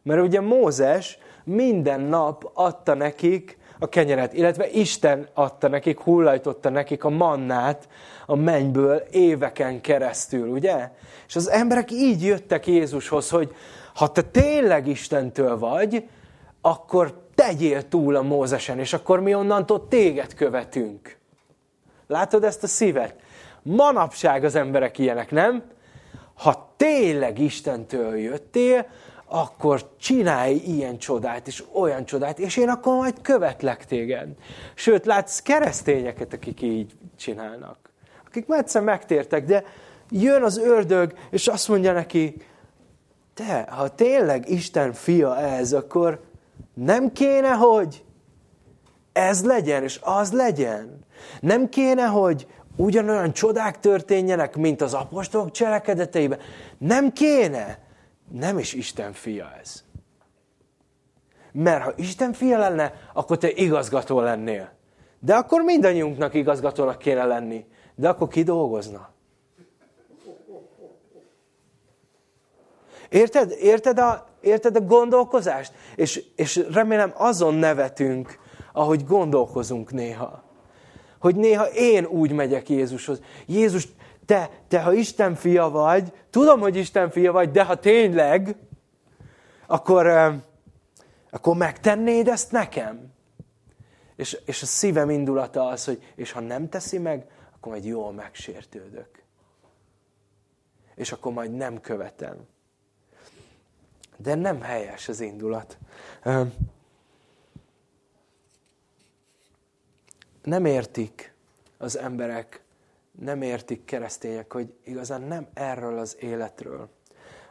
Mert ugye Mózes minden nap adta nekik a kenyeret, illetve Isten adta nekik, hullajtotta nekik a mannát a mennyből éveken keresztül, ugye? És az emberek így jöttek Jézushoz, hogy ha te tényleg Istentől vagy, akkor tegyél túl a Mózesen, és akkor mi onnantól téged követünk. Látod ezt a szívet? Manapság az emberek ilyenek, nem? Ha tényleg Istentől jöttél, akkor csinálj ilyen csodát, és olyan csodát, és én akkor majd követlek téged. Sőt, látsz keresztényeket, akik így csinálnak. Akik már egyszer megtértek, de jön az ördög, és azt mondja neki, te, ha tényleg Isten fia ez, akkor nem kéne, hogy ez legyen, és az legyen. Nem kéne, hogy ugyanolyan csodák történjenek, mint az apostolok cselekedeteiben. Nem kéne. Nem is Isten fia ez. Mert ha Isten fia lenne, akkor te igazgató lennél. De akkor mindannyiunknak igazgatónak kéne lenni. De akkor ki dolgozna? Érted? Érted a, érted a gondolkozást? És, és remélem azon nevetünk, ahogy gondolkozunk néha. Hogy néha én úgy megyek Jézushoz. Jézus, te, te ha Isten fia vagy, tudom, hogy Isten fia vagy, de ha tényleg, akkor, akkor megtennéd ezt nekem? És, és a szívem indulata az, hogy és ha nem teszi meg, akkor majd jól megsértődök. És akkor majd nem követem. De nem helyes az indulat. Nem értik az emberek, nem értik keresztények, hogy igazán nem erről az életről,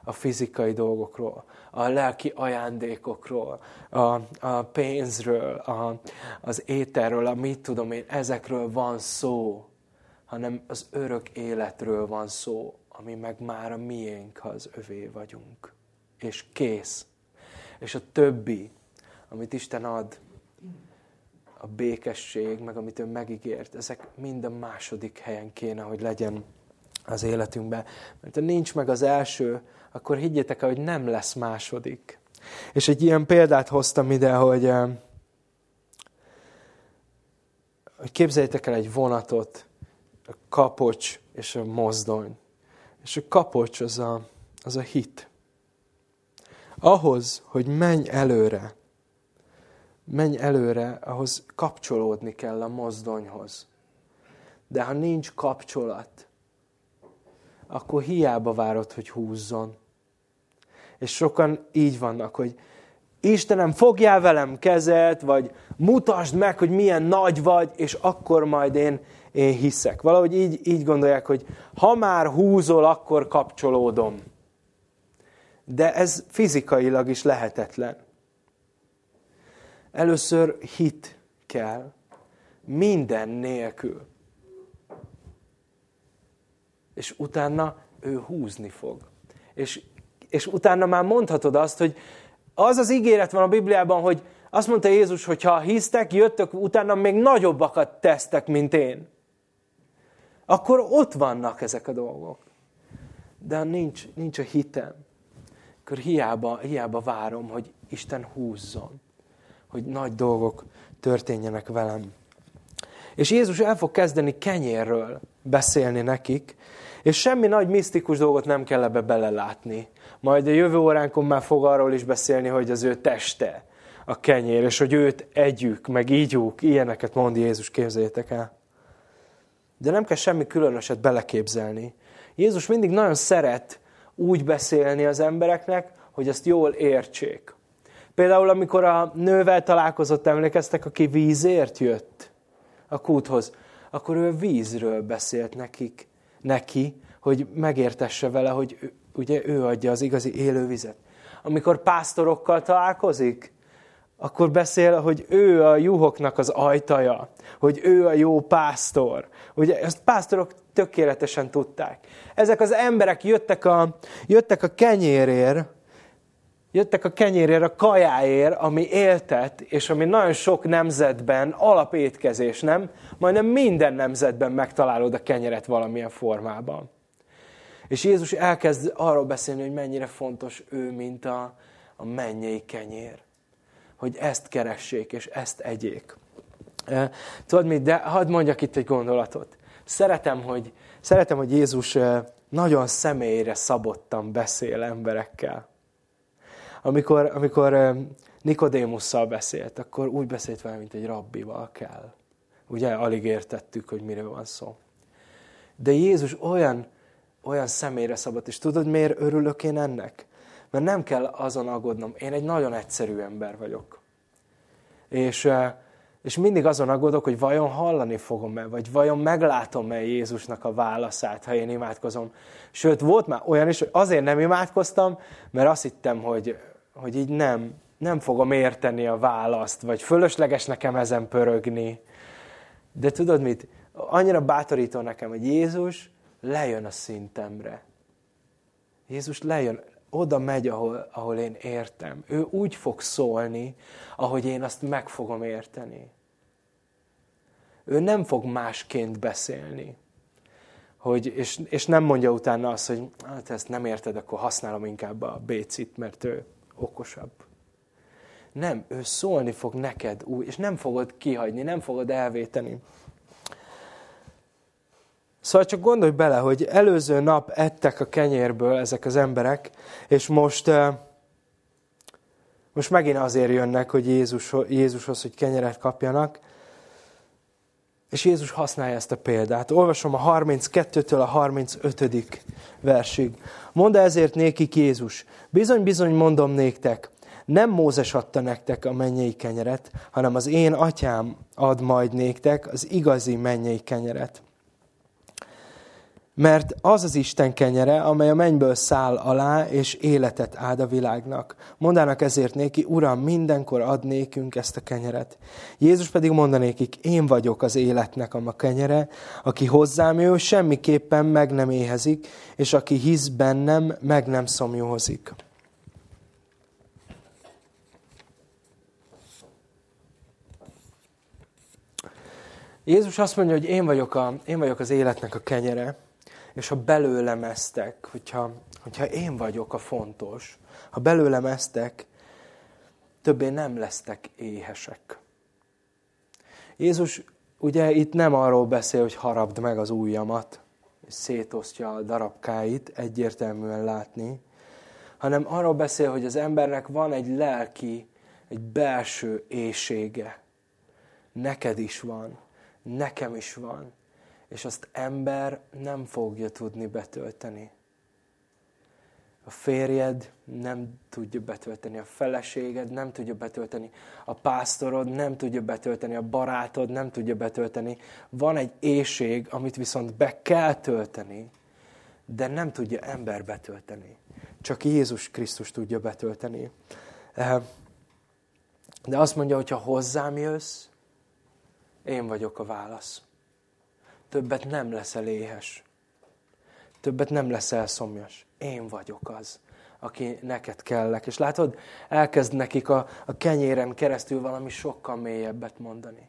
a fizikai dolgokról, a lelki ajándékokról, a, a pénzről, a, az éterről, a mit tudom én, ezekről van szó, hanem az örök életről van szó, ami meg már a miénk, ha az övé vagyunk. És kész. És a többi, amit Isten ad, a békesség, meg amit ő megígért, ezek mind a második helyen kéne, hogy legyen az életünkben. Mert ha nincs meg az első, akkor higgyétek el, hogy nem lesz második. És egy ilyen példát hoztam ide, hogy, eh, hogy képzeljétek el egy vonatot, a kapocs és a mozdony. És a kapocs az a, az a hit. Ahhoz, hogy menj előre, menj előre, ahhoz kapcsolódni kell a mozdonyhoz. De ha nincs kapcsolat, akkor hiába várod, hogy húzzon. És sokan így vannak, hogy Istenem, fogjál velem kezet, vagy mutasd meg, hogy milyen nagy vagy, és akkor majd én, én hiszek. Valahogy így, így gondolják, hogy ha már húzol, akkor kapcsolódom. De ez fizikailag is lehetetlen. Először hit kell, minden nélkül. És utána ő húzni fog. És, és utána már mondhatod azt, hogy az az ígéret van a Bibliában, hogy azt mondta Jézus, hogy ha hisztek, jöttök, utána még nagyobbakat tesztek, mint én. Akkor ott vannak ezek a dolgok. De nincs, nincs a hitem, akkor hiába, hiába várom, hogy Isten húzzon hogy nagy dolgok történjenek velem. És Jézus el fog kezdeni kenyérről beszélni nekik, és semmi nagy misztikus dolgot nem kell ebbe belelátni. Majd a jövő óránkon már fog arról is beszélni, hogy az ő teste a kenyér, és hogy őt együk, meg ígyuk, ilyeneket mond Jézus, képzeljétek el. De nem kell semmi különöset beleképzelni. Jézus mindig nagyon szeret úgy beszélni az embereknek, hogy ezt jól értsék. Például, amikor a nővel találkozott, emlékeztek, aki vízért jött a kúthoz, akkor ő vízről beszélt nekik, neki, hogy megértesse vele, hogy ő, ugye ő adja az igazi élővizet. Amikor pásztorokkal találkozik, akkor beszél, hogy ő a juhoknak az ajtaja, hogy ő a jó pásztor. Ugye ezt pásztorok tökéletesen tudták. Ezek az emberek jöttek a, jöttek a kenyérért, jöttek a kenyérért, a kajáért, ami éltet, és ami nagyon sok nemzetben alapétkezés, nem? Majdnem minden nemzetben megtalálod a kenyeret valamilyen formában. És Jézus elkezd arról beszélni, hogy mennyire fontos ő, mint a, a mennyei kenyér. Hogy ezt keressék, és ezt egyék. Tudod mit, de hadd mondjak itt egy gondolatot. Szeretem, hogy, szeretem, hogy Jézus nagyon személyre szabottan beszél emberekkel. Amikor, amikor Nikodémusszal beszélt, akkor úgy beszélt vele, mint egy rabbival kell. Ugye alig értettük, hogy miről van szó. De Jézus olyan, olyan személyre szabott, és tudod, miért örülök én ennek? Mert nem kell azon aggódnom. Én egy nagyon egyszerű ember vagyok. És, és mindig azon aggódok, hogy vajon hallani fogom-e, vagy vajon meglátom-e Jézusnak a válaszát, ha én imádkozom. Sőt, volt már olyan is, hogy azért nem imádkoztam, mert azt hittem, hogy, hogy így nem, nem fogom érteni a választ, vagy fölösleges nekem ezen pörögni. De tudod mit? Annyira bátorító nekem, hogy Jézus lejön a szintemre. Jézus lejön, oda megy, ahol, ahol én értem. Ő úgy fog szólni, ahogy én azt meg fogom érteni. Ő nem fog másként beszélni. Hogy, és, és nem mondja utána azt, hogy hát ezt nem érted, akkor használom inkább a bécit, mert ő okosabb. Nem, ő szólni fog neked új, és nem fogod kihagyni, nem fogod elvéteni. Szóval csak gondolj bele, hogy előző nap ettek a kenyérből ezek az emberek, és most, eh, most megint azért jönnek, hogy Jézus, Jézushoz, hogy kenyeret kapjanak. És Jézus használja ezt a példát. Olvasom a 32-től a 35. versig. Mondd ezért nékik Jézus, bizony-bizony mondom néktek, nem Mózes adta nektek a mennyei kenyeret, hanem az én atyám ad majd néktek az igazi mennyei kenyeret. Mert az az Isten kenyere, amely a mennyből száll alá, és életet áld a világnak. Mondának ezért néki, Uram, mindenkor ad nékünk ezt a kenyeret. Jézus pedig mondanékik, én vagyok az életnek a kenyere, aki hozzám jön, semmiképpen meg nem éhezik, és aki hisz bennem, meg nem szomjózik. Jézus azt mondja, hogy én vagyok, a, én vagyok az életnek a kenyere, és ha belőlem eztek, hogyha, hogyha én vagyok a fontos, ha belőlem eztek, többé nem lesztek éhesek. Jézus ugye itt nem arról beszél, hogy harabd meg az ujjamat, és szétosztja a darabkáit, egyértelműen látni, hanem arról beszél, hogy az embernek van egy lelki, egy belső éjsége. Neked is van, nekem is van és azt ember nem fogja tudni betölteni. A férjed nem tudja betölteni, a feleséged nem tudja betölteni, a pásztorod nem tudja betölteni, a barátod nem tudja betölteni. Van egy éjség, amit viszont be kell tölteni, de nem tudja ember betölteni. Csak Jézus Krisztus tudja betölteni. Eh, de azt mondja, hogy ha hozzám jössz, én vagyok a válasz többet nem leszel éhes. Többet nem leszel szomjas. Én vagyok az, aki neked kellek. És látod, elkezd nekik a, a kenyéren keresztül valami sokkal mélyebbet mondani.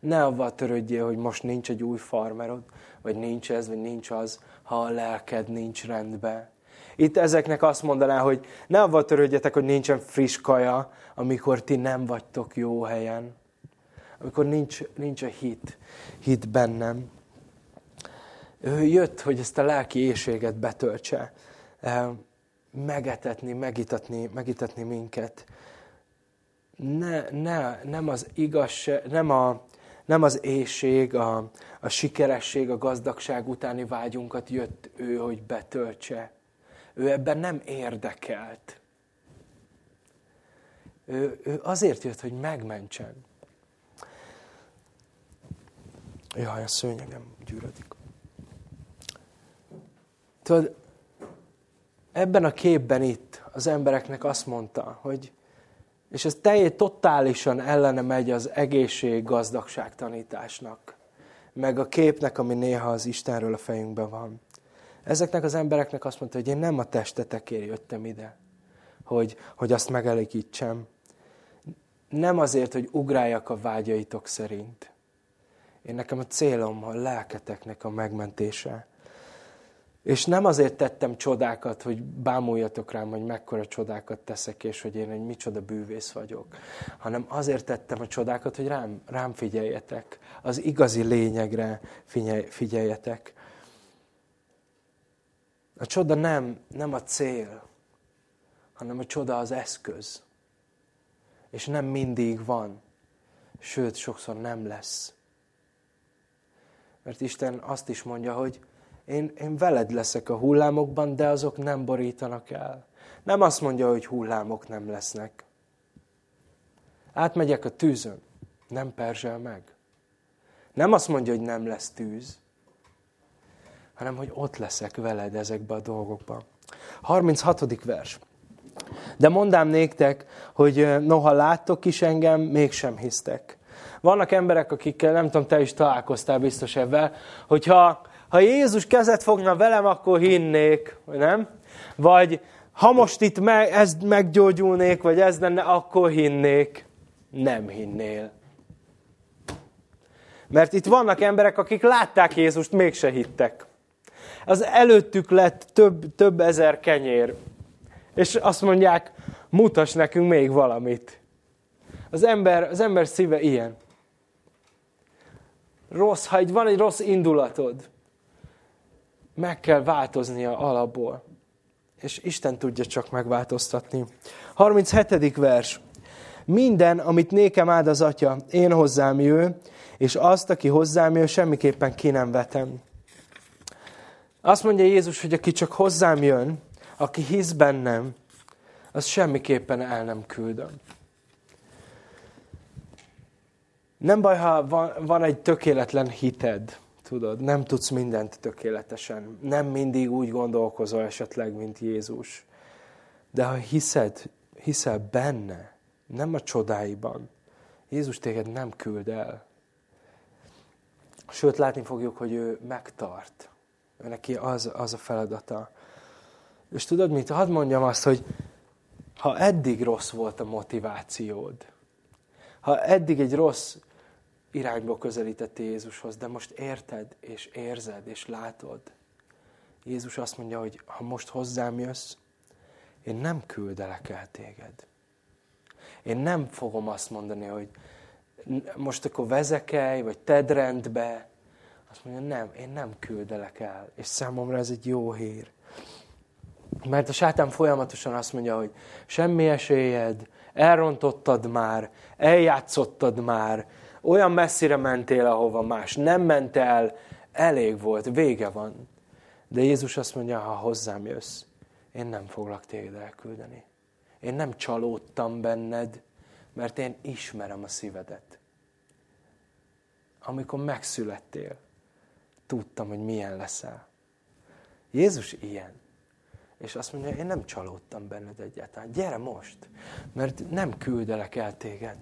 Ne avval törődjél, hogy most nincs egy új farmerod, vagy nincs ez, vagy nincs az, ha a lelked nincs rendben. Itt ezeknek azt mondaná, hogy ne avval törődjetek, hogy nincsen friss kaja, amikor ti nem vagytok jó helyen. Amikor nincs, nincs a hit, hit bennem. Ő jött, hogy ezt a lelki éjséget betöltse, megetetni, megitatni, megitatni minket. Ne, ne, nem az igazság, nem, a, nem az éjség, a, a sikeresség, a gazdagság utáni vágyunkat jött ő, hogy betöltse. Ő ebben nem érdekelt. Ő, ő azért jött, hogy megmentsen. Jaj, a szőnyegem gyűrödik. Tudod, ebben a képben itt az embereknek azt mondta, hogy és ez teljé totálisan ellene megy az egészség gazdagság tanításnak. meg a képnek, ami néha az Istenről a fejünkben van. Ezeknek az embereknek azt mondta, hogy én nem a testetekért jöttem ide, hogy, hogy azt megelégítsem. Nem azért, hogy ugráljak a vágyaitok szerint. Én nekem a célom a lelketeknek a megmentése. És nem azért tettem csodákat, hogy bámuljatok rám, hogy mekkora csodákat teszek, és hogy én egy micsoda bűvész vagyok, hanem azért tettem a csodákat, hogy rám, rám figyeljetek, az igazi lényegre figyeljetek. A csoda nem, nem a cél, hanem a csoda az eszköz. És nem mindig van, sőt, sokszor nem lesz. Mert Isten azt is mondja, hogy én, én veled leszek a hullámokban, de azok nem borítanak el. Nem azt mondja, hogy hullámok nem lesznek. Átmegyek a tűzön, nem perzsel meg. Nem azt mondja, hogy nem lesz tűz, hanem hogy ott leszek veled ezekben a dolgokban. 36. vers. De mondám néktek, hogy noha láttok is engem, mégsem hisztek. Vannak emberek, akikkel, nem tudom, te is találkoztál biztos ebben, hogyha ha Jézus kezet fogna velem, akkor hinnék, nem? Vagy ha most itt meg, ez meggyógyulnék, vagy ez lenne, akkor hinnék. Nem hinnél. Mert itt vannak emberek, akik látták Jézust, mégse hittek. Az előttük lett több, több ezer kenyér. És azt mondják, mutas nekünk még valamit. Az ember, az ember szíve ilyen. Rossz, ha egy van egy rossz indulatod, meg kell változnia alapból. És Isten tudja csak megváltoztatni. 37. vers. Minden, amit nékem áld az atya, én hozzám jő, és azt, aki hozzám jön, semmiképpen ki nem vetem. Azt mondja Jézus, hogy aki csak hozzám jön, aki hisz bennem, az semmiképpen el nem küldöm. Nem baj, ha van, van egy tökéletlen hited, tudod, nem tudsz mindent tökéletesen. Nem mindig úgy gondolkozol esetleg, mint Jézus. De ha hiszed, hiszel benne, nem a csodáiban, Jézus téged nem küld el. Sőt, látni fogjuk, hogy ő megtart. Ő neki az, az a feladata. És tudod mit? Hadd mondjam azt, hogy ha eddig rossz volt a motivációd, ha eddig egy rossz irányba közelítettél Jézushoz, de most érted, és érzed, és látod. Jézus azt mondja, hogy ha most hozzám jössz, én nem küldelek el téged. Én nem fogom azt mondani, hogy most akkor vezekelj, vagy tedd rendbe. Azt mondja, nem, én nem küldelek el. És számomra ez egy jó hír. Mert a sátán folyamatosan azt mondja, hogy semmi esélyed, elrontottad már, eljátszottad már, olyan messzire mentél, ahova más nem ment el, elég volt, vége van. De Jézus azt mondja, ha hozzám jössz, én nem foglak téged elküldeni. Én nem csalódtam benned, mert én ismerem a szívedet. Amikor megszülettél, tudtam, hogy milyen leszel. Jézus ilyen. És azt mondja, én nem csalódtam benned egyáltalán. Gyere most, mert nem küldelek el téged.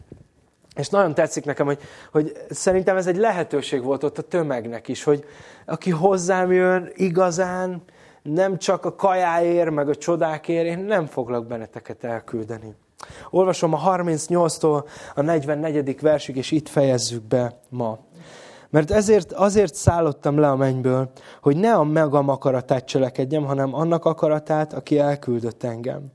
És nagyon tetszik nekem, hogy, hogy szerintem ez egy lehetőség volt ott a tömegnek is, hogy aki hozzám jön igazán, nem csak a kajáért, meg a csodákért, én nem foglak benneteket elküldeni. Olvasom a 38-tól a 44. versig, és itt fejezzük be ma. Mert ezért, azért szállottam le a mennyből, hogy ne a magam akaratát cselekedjem, hanem annak akaratát, aki elküldött engem.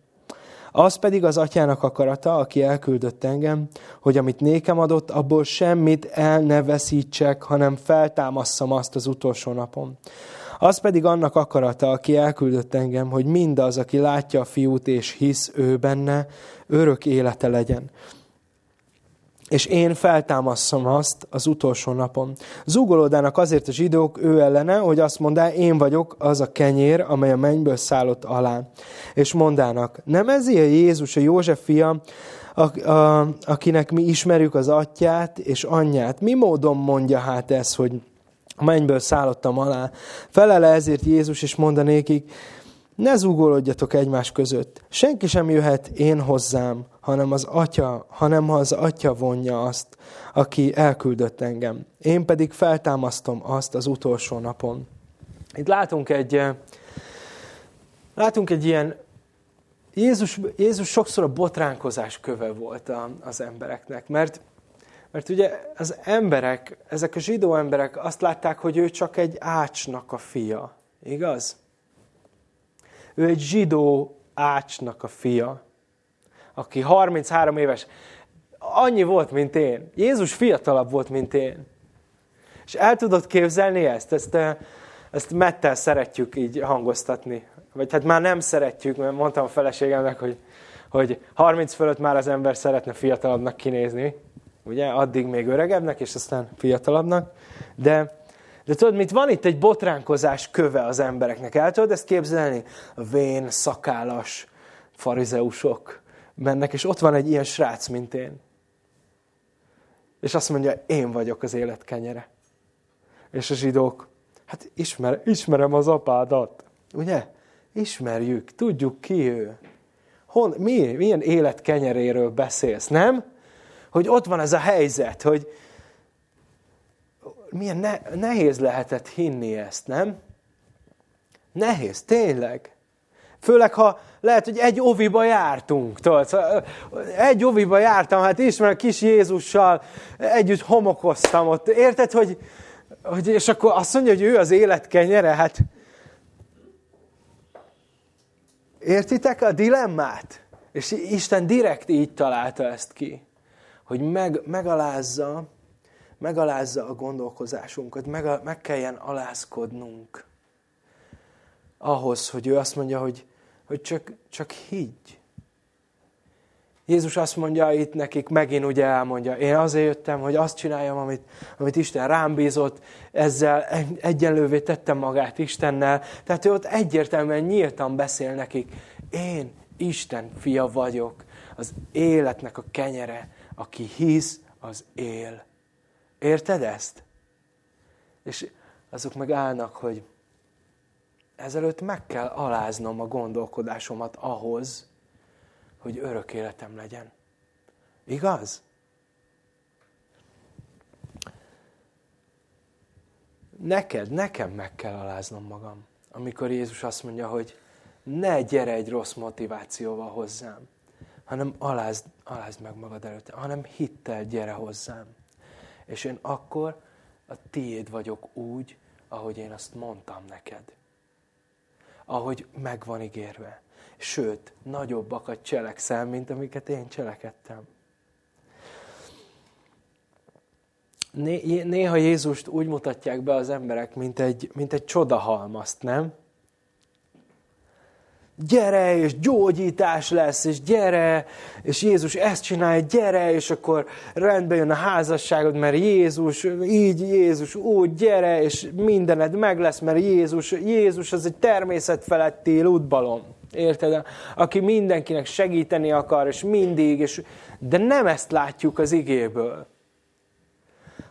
Az pedig az atyának akarata, aki elküldött engem, hogy amit nékem adott, abból semmit el ne veszítsek, hanem feltámasszam azt az utolsó napon. Az pedig annak akarata, aki elküldött engem, hogy mindaz, aki látja a fiút és hisz ő benne, örök élete legyen és én feltámasszam azt az utolsó napon. Zúgolódának azért a zsidók ő ellene, hogy azt mondá, én vagyok az a kenyér, amely a mennyből szállott alá. És mondának, nem ez ilyen Jézus, a József fia, a, a, akinek mi ismerjük az atyát és anyját. Mi módon mondja hát ez, hogy mennyből szállottam alá? Felele ezért Jézus, és mondanékik, Ne zúgolódjatok egymás között. Senki sem jöhet én hozzám, hanem az atya, hanem ha az atya vonja azt, aki elküldött engem. Én pedig feltámasztom azt az utolsó napon. Itt látunk egy, eh, látunk egy ilyen, Jézus, Jézus sokszor a botránkozás köve volt az embereknek, mert, mert ugye az emberek, ezek a zsidó emberek azt látták, hogy ő csak egy ácsnak a fia. Igaz? Ő egy zsidó ácsnak a fia, aki 33 éves. Annyi volt, mint én. Jézus fiatalabb volt, mint én. És el tudod képzelni ezt? Ezt, eh, ezt mettel szeretjük így hangoztatni. Vagy hát már nem szeretjük, mert mondtam a feleségemnek, hogy, hogy 30 fölött már az ember szeretne fiatalabbnak kinézni. Ugye? Addig még öregebbnek, és aztán fiatalabbnak. De de tudod, mit van itt egy botránkozás köve az embereknek. El tudod ezt képzelni? A vén, szakálas farizeusok mennek, és ott van egy ilyen srác, mint én. És azt mondja, én vagyok az élet kenyere. És a zsidók, hát ismer, ismerem az apádat. Ugye? Ismerjük, tudjuk ki ő. Hon, mi, milyen élet kenyeréről beszélsz, nem? Hogy ott van ez a helyzet, hogy, milyen ne, nehéz lehetett hinni ezt, nem? Nehéz, tényleg. Főleg, ha lehet, hogy egy oviba jártunk. Tudod? Egy oviba jártam, hát ismerem, kis Jézussal együtt homokoztam ott. Érted, hogy, hogy és akkor azt mondja, hogy ő az élet kenyere? Hát értitek a dilemmát? És Isten direkt így találta ezt ki, hogy meg, megalázza megalázza a gondolkozásunkat, meg, meg kelljen alázkodnunk ahhoz, hogy ő azt mondja, hogy, hogy csak, csak higgy. Jézus azt mondja itt nekik, megint ugye elmondja, én azért jöttem, hogy azt csináljam, amit, amit Isten rám bízott, ezzel egyenlővé tettem magát Istennel. Tehát ő ott egyértelműen nyíltan beszél nekik, én Isten fia vagyok, az életnek a kenyere, aki hisz, az él. Érted ezt? És azok meg állnak, hogy ezelőtt meg kell aláznom a gondolkodásomat ahhoz, hogy örök életem legyen. Igaz? Neked, nekem meg kell aláznom magam. Amikor Jézus azt mondja, hogy ne gyere egy rossz motivációval hozzám, hanem alázd, alázd meg magad előtte, hanem hittel gyere hozzám. És én akkor a tiéd vagyok úgy, ahogy én azt mondtam neked. Ahogy meg van ígérve. Sőt, nagyobbakat cselekszel, mint amiket én cselekedtem. Néha Jézust úgy mutatják be az emberek, mint egy, mint egy csodahalmazt, nem? Gyere, és gyógyítás lesz, és gyere, és Jézus ezt csinálja, gyere, és akkor rendbe jön a házasságod, mert Jézus, így Jézus, úgy, gyere, és mindened meg lesz, mert Jézus, Jézus az egy természetfeletti útbalom. Érted? Aki mindenkinek segíteni akar, és mindig, és... de nem ezt látjuk az igéből.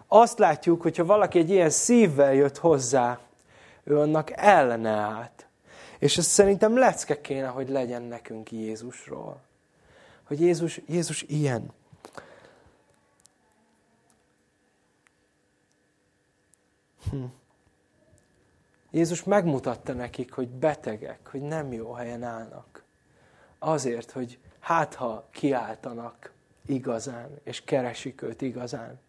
Azt látjuk, hogyha valaki egy ilyen szívvel jött hozzá, ő annak ellene állt és ez szerintem lecke kéne, hogy legyen nekünk Jézusról. Hogy Jézus, Jézus ilyen. Hm. Jézus megmutatta nekik, hogy betegek, hogy nem jó helyen állnak. Azért, hogy hát ha kiáltanak igazán, és keresik őt igazán.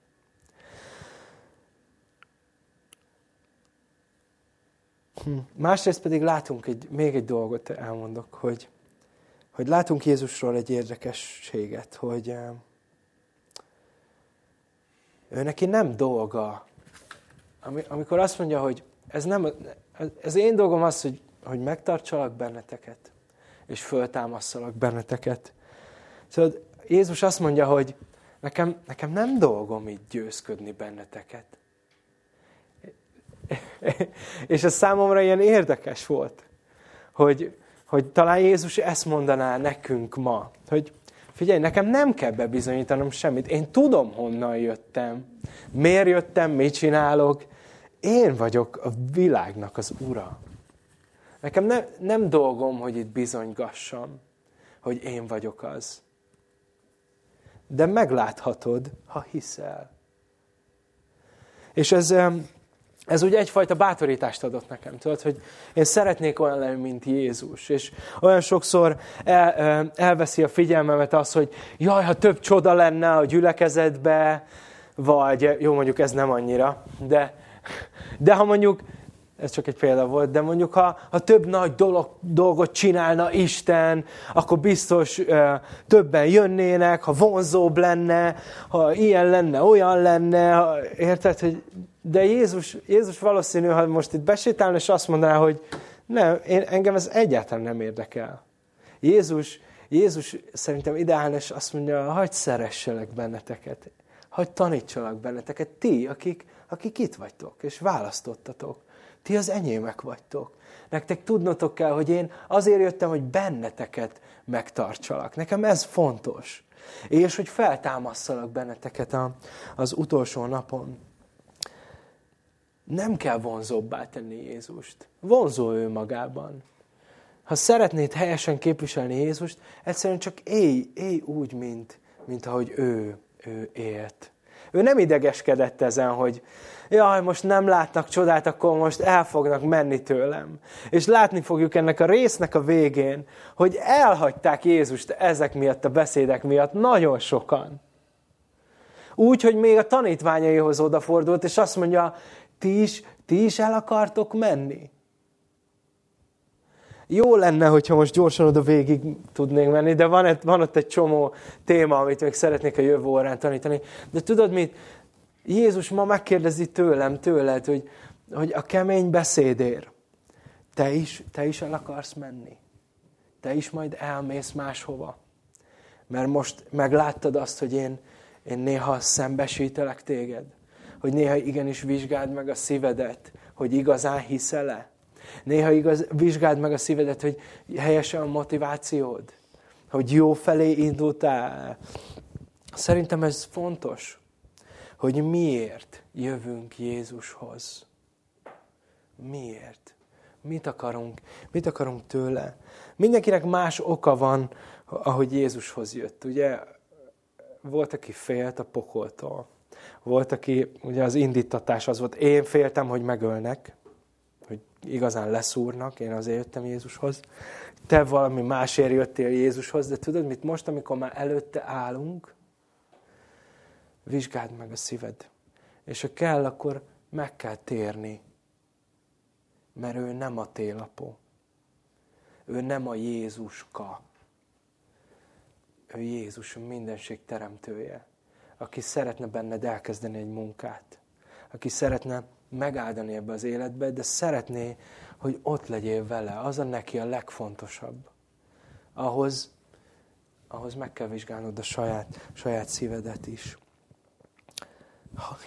Másrészt pedig látunk egy, még egy dolgot elmondok, hogy, hogy látunk Jézusról egy érdekességet, hogy ő neki nem dolga, amikor azt mondja, hogy ez nem, ez én dolgom az, hogy, hogy megtartsalak benneteket, és föltámasszalak benneteket. Szóval Jézus azt mondja, hogy nekem, nekem nem dolgom itt győzködni benneteket. És ez számomra ilyen érdekes volt, hogy, hogy talán Jézus ezt mondaná nekünk ma, hogy figyelj, nekem nem kell bebizonyítanom semmit, én tudom, honnan jöttem, miért jöttem, mit csinálok, én vagyok a világnak az ura. Nekem ne, nem dolgom, hogy itt bizonygassam, hogy én vagyok az. De megláthatod, ha hiszel. És ez, ez ugye egyfajta bátorítást adott nekem, tudod, hogy én szeretnék olyan lenni, mint Jézus. És olyan sokszor el, elveszi a figyelmemet az, hogy jaj, ha több csoda lenne a gyülekezetbe, vagy jó, mondjuk ez nem annyira, de, de ha mondjuk, ez csak egy példa volt, de mondjuk ha, ha több nagy dolog, dolgot csinálna Isten, akkor biztos uh, többen jönnének, ha vonzóbb lenne, ha ilyen lenne, olyan lenne, ha, érted, hogy de Jézus, Jézus valószínű, ha most itt besétálna, és azt mondaná, hogy nem, én, engem ez egyáltalán nem érdekel. Jézus, Jézus szerintem ideális, és azt mondja, hagyd szeresselek benneteket, hagyd tanítsalak benneteket, ti, akik, akik itt vagytok, és választottatok. Ti az enyémek vagytok. Nektek tudnotok kell, hogy én azért jöttem, hogy benneteket megtartsalak. Nekem ez fontos. És hogy feltámasszalak benneteket az utolsó napon. Nem kell vonzóbbá tenni Jézust. Vonzó ő magában. Ha szeretnéd helyesen képviselni Jézust, egyszerűen csak élj, élj úgy, mint, mint ahogy ő, ő élt. Ő nem idegeskedett ezen, hogy jaj, most nem látnak csodát, akkor most el fognak menni tőlem. És látni fogjuk ennek a résznek a végén, hogy elhagyták Jézust ezek miatt, a beszédek miatt nagyon sokan. Úgy, hogy még a tanítványaihoz odafordult, és azt mondja, ti is, ti is el akartok menni? Jó lenne, hogyha most gyorsan oda végig tudnénk menni, de van, van ott egy csomó téma, amit még szeretnék a jövő órán tanítani. De tudod mit? Jézus ma megkérdezi tőlem, tőled, hogy, hogy a kemény beszédér, te is, te is el akarsz menni. Te is majd elmész máshova. Mert most megláttad azt, hogy én, én néha szembesítelek téged. Hogy néha igenis vizsgáld meg a szívedet, hogy igazán hiszel-e. Néha igaz, vizsgáld meg a szívedet, hogy helyesen a motivációd. Hogy jó felé indultál. Szerintem ez fontos hogy miért jövünk Jézushoz. Miért? Mit akarunk? Mit akarunk tőle? Mindenkinek más oka van, ahogy Jézushoz jött. Ugye volt, aki félt a pokoltól. Volt, aki, ugye az indítatás az volt, én féltem, hogy megölnek, hogy igazán leszúrnak, én azért jöttem Jézushoz. Te valami másért jöttél Jézushoz, de tudod mit, most, amikor már előtte állunk, vizsgáld meg a szíved. És ha kell, akkor meg kell térni. Mert ő nem a télapó. Ő nem a Jézuska. Ő Jézus, a mindenség teremtője. Aki szeretne benned elkezdeni egy munkát. Aki szeretne megáldani ebbe az életbe, de szeretné, hogy ott legyél vele. Az a neki a legfontosabb. Ahhoz, ahhoz meg kell vizsgálnod a saját, saját szívedet is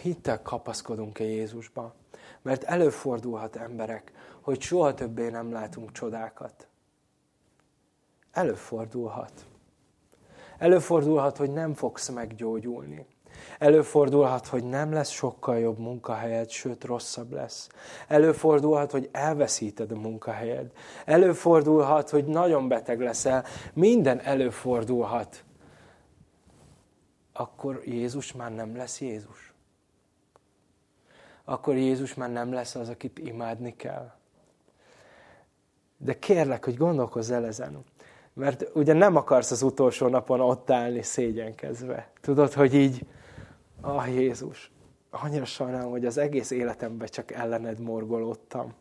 hittel kapaszkodunk-e Jézusba. Mert előfordulhat emberek, hogy soha többé nem látunk csodákat. Előfordulhat. Előfordulhat, hogy nem fogsz meggyógyulni. Előfordulhat, hogy nem lesz sokkal jobb munkahelyed, sőt rosszabb lesz. Előfordulhat, hogy elveszíted a munkahelyed. Előfordulhat, hogy nagyon beteg leszel. Minden előfordulhat. Akkor Jézus már nem lesz Jézus akkor Jézus már nem lesz az, akit imádni kell. De kérlek, hogy gondolkozz el ezen. Mert ugye nem akarsz az utolsó napon ott állni szégyenkezve. Tudod, hogy így, ah Jézus, annyira sajnálom, hogy az egész életemben csak ellened morgolódtam.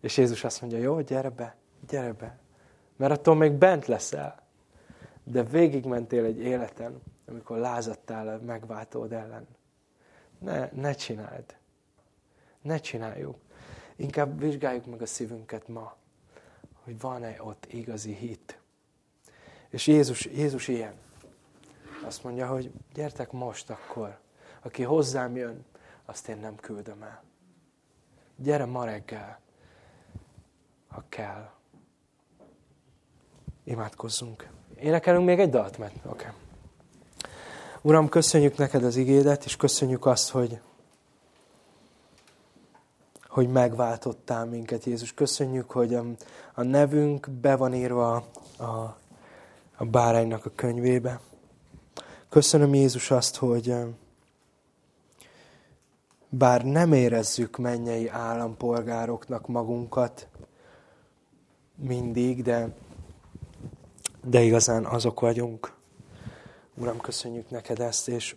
És Jézus azt mondja, jó, gyere be, gyere be. Mert attól még bent leszel. De végigmentél egy életen, amikor lázadtál a megváltód ellen. Ne, ne csináld. Ne csináljuk. Inkább vizsgáljuk meg a szívünket ma, hogy van-e ott igazi hit. És Jézus, Jézus ilyen. Azt mondja, hogy gyertek most akkor. Aki hozzám jön, azt én nem küldöm el. Gyere ma reggel, ha kell. Imádkozzunk. Énekelünk még egy dalt, mert oké. Okay. Uram, köszönjük neked az igédet, és köszönjük azt, hogy, hogy megváltottál minket, Jézus. Köszönjük, hogy a, nevünk be van írva a, a, a báránynak a könyvébe. Köszönöm Jézus azt, hogy bár nem érezzük mennyei állampolgároknak magunkat mindig, de, de igazán azok vagyunk. Uram, köszönjük neked ezt, és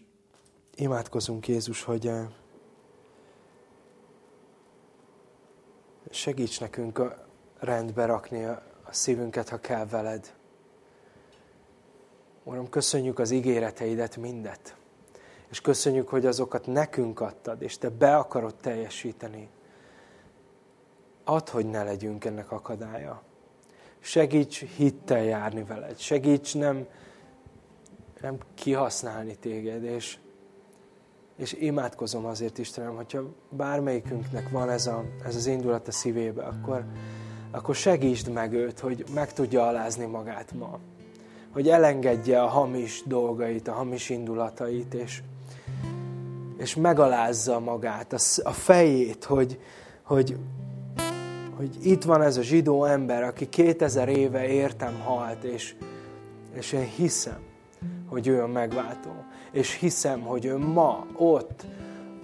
imádkozunk Jézus, hogy segíts nekünk rendbe rakni a szívünket, ha kell veled. Uram, köszönjük az ígéreteidet mindet. És köszönjük, hogy azokat nekünk adtad, és Te be akarod teljesíteni. Add, hogy ne legyünk ennek akadálya. Segíts hittel járni veled. Segíts nem, nem kihasználni téged, és, és imádkozom azért, Istenem, hogyha bármelyikünknek van ez, a, ez az indulat a szívébe, akkor, akkor segítsd meg őt, hogy meg tudja alázni magát ma. Hogy elengedje a hamis dolgait, a hamis indulatait, és, és megalázza magát, a, a fejét, hogy, hogy, hogy itt van ez a zsidó ember, aki 2000 éve értem halt, és, és én hiszem, hogy ő a megváltó. És hiszem, hogy ő ma ott,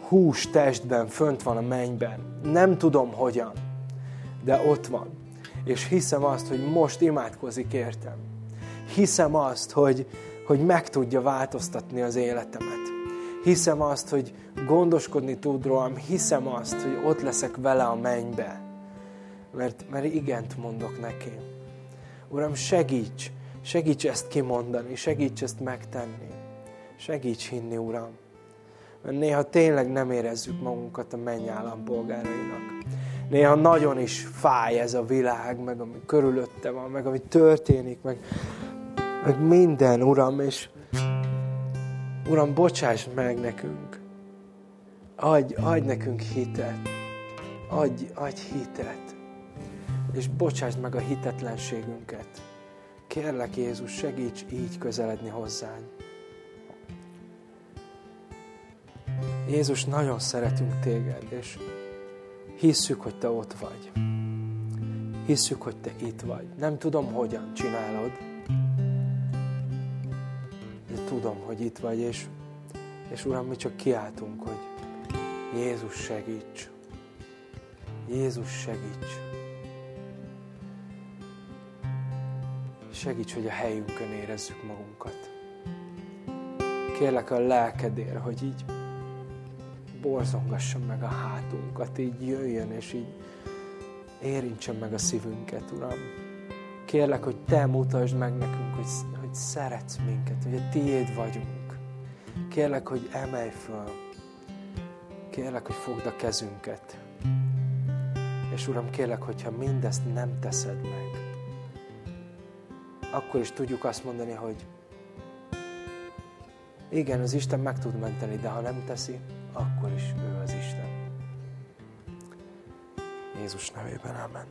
hús testben, fönt van a mennyben. Nem tudom hogyan, de ott van. És hiszem azt, hogy most imádkozik értem. Hiszem azt, hogy, hogy meg tudja változtatni az életemet. Hiszem azt, hogy gondoskodni tud rólam. Hiszem azt, hogy ott leszek vele a mennybe. Mert, mert igent mondok neki. Uram, segíts, Segíts ezt kimondani, segíts ezt megtenni. Segíts hinni, Uram. Mert néha tényleg nem érezzük magunkat a menny állampolgárainak. Néha nagyon is fáj ez a világ, meg ami körülötte van, meg ami történik, meg, meg minden, Uram, és Uram, bocsáss meg nekünk. Adj, adj nekünk hitet. Adj, adj hitet. És bocsáss meg a hitetlenségünket. Kérlek Jézus, segíts így közeledni hozzád. Jézus, nagyon szeretünk téged, és hisszük, hogy te ott vagy. Hisszük, hogy te itt vagy. Nem tudom, hogyan csinálod, de tudom, hogy itt vagy, és, és Uram, mi csak kiáltunk, hogy Jézus segíts. Jézus segíts. Segíts, hogy a helyünkön érezzük magunkat. Kérlek a lelkedér, hogy így borzongassa meg a hátunkat, így jöjjön, és így érintsen meg a szívünket, Uram. Kérlek, hogy Te mutasd meg nekünk, hogy, hogy szeretsz minket, hogy a Tiéd vagyunk. Kérlek, hogy emelj föl. Kérlek, hogy fogd a kezünket. És Uram, kérlek, hogyha mindezt nem teszed meg, akkor is tudjuk azt mondani, hogy igen, az Isten meg tud menteni, de ha nem teszi, akkor is ő az Isten. Jézus nevében, amen.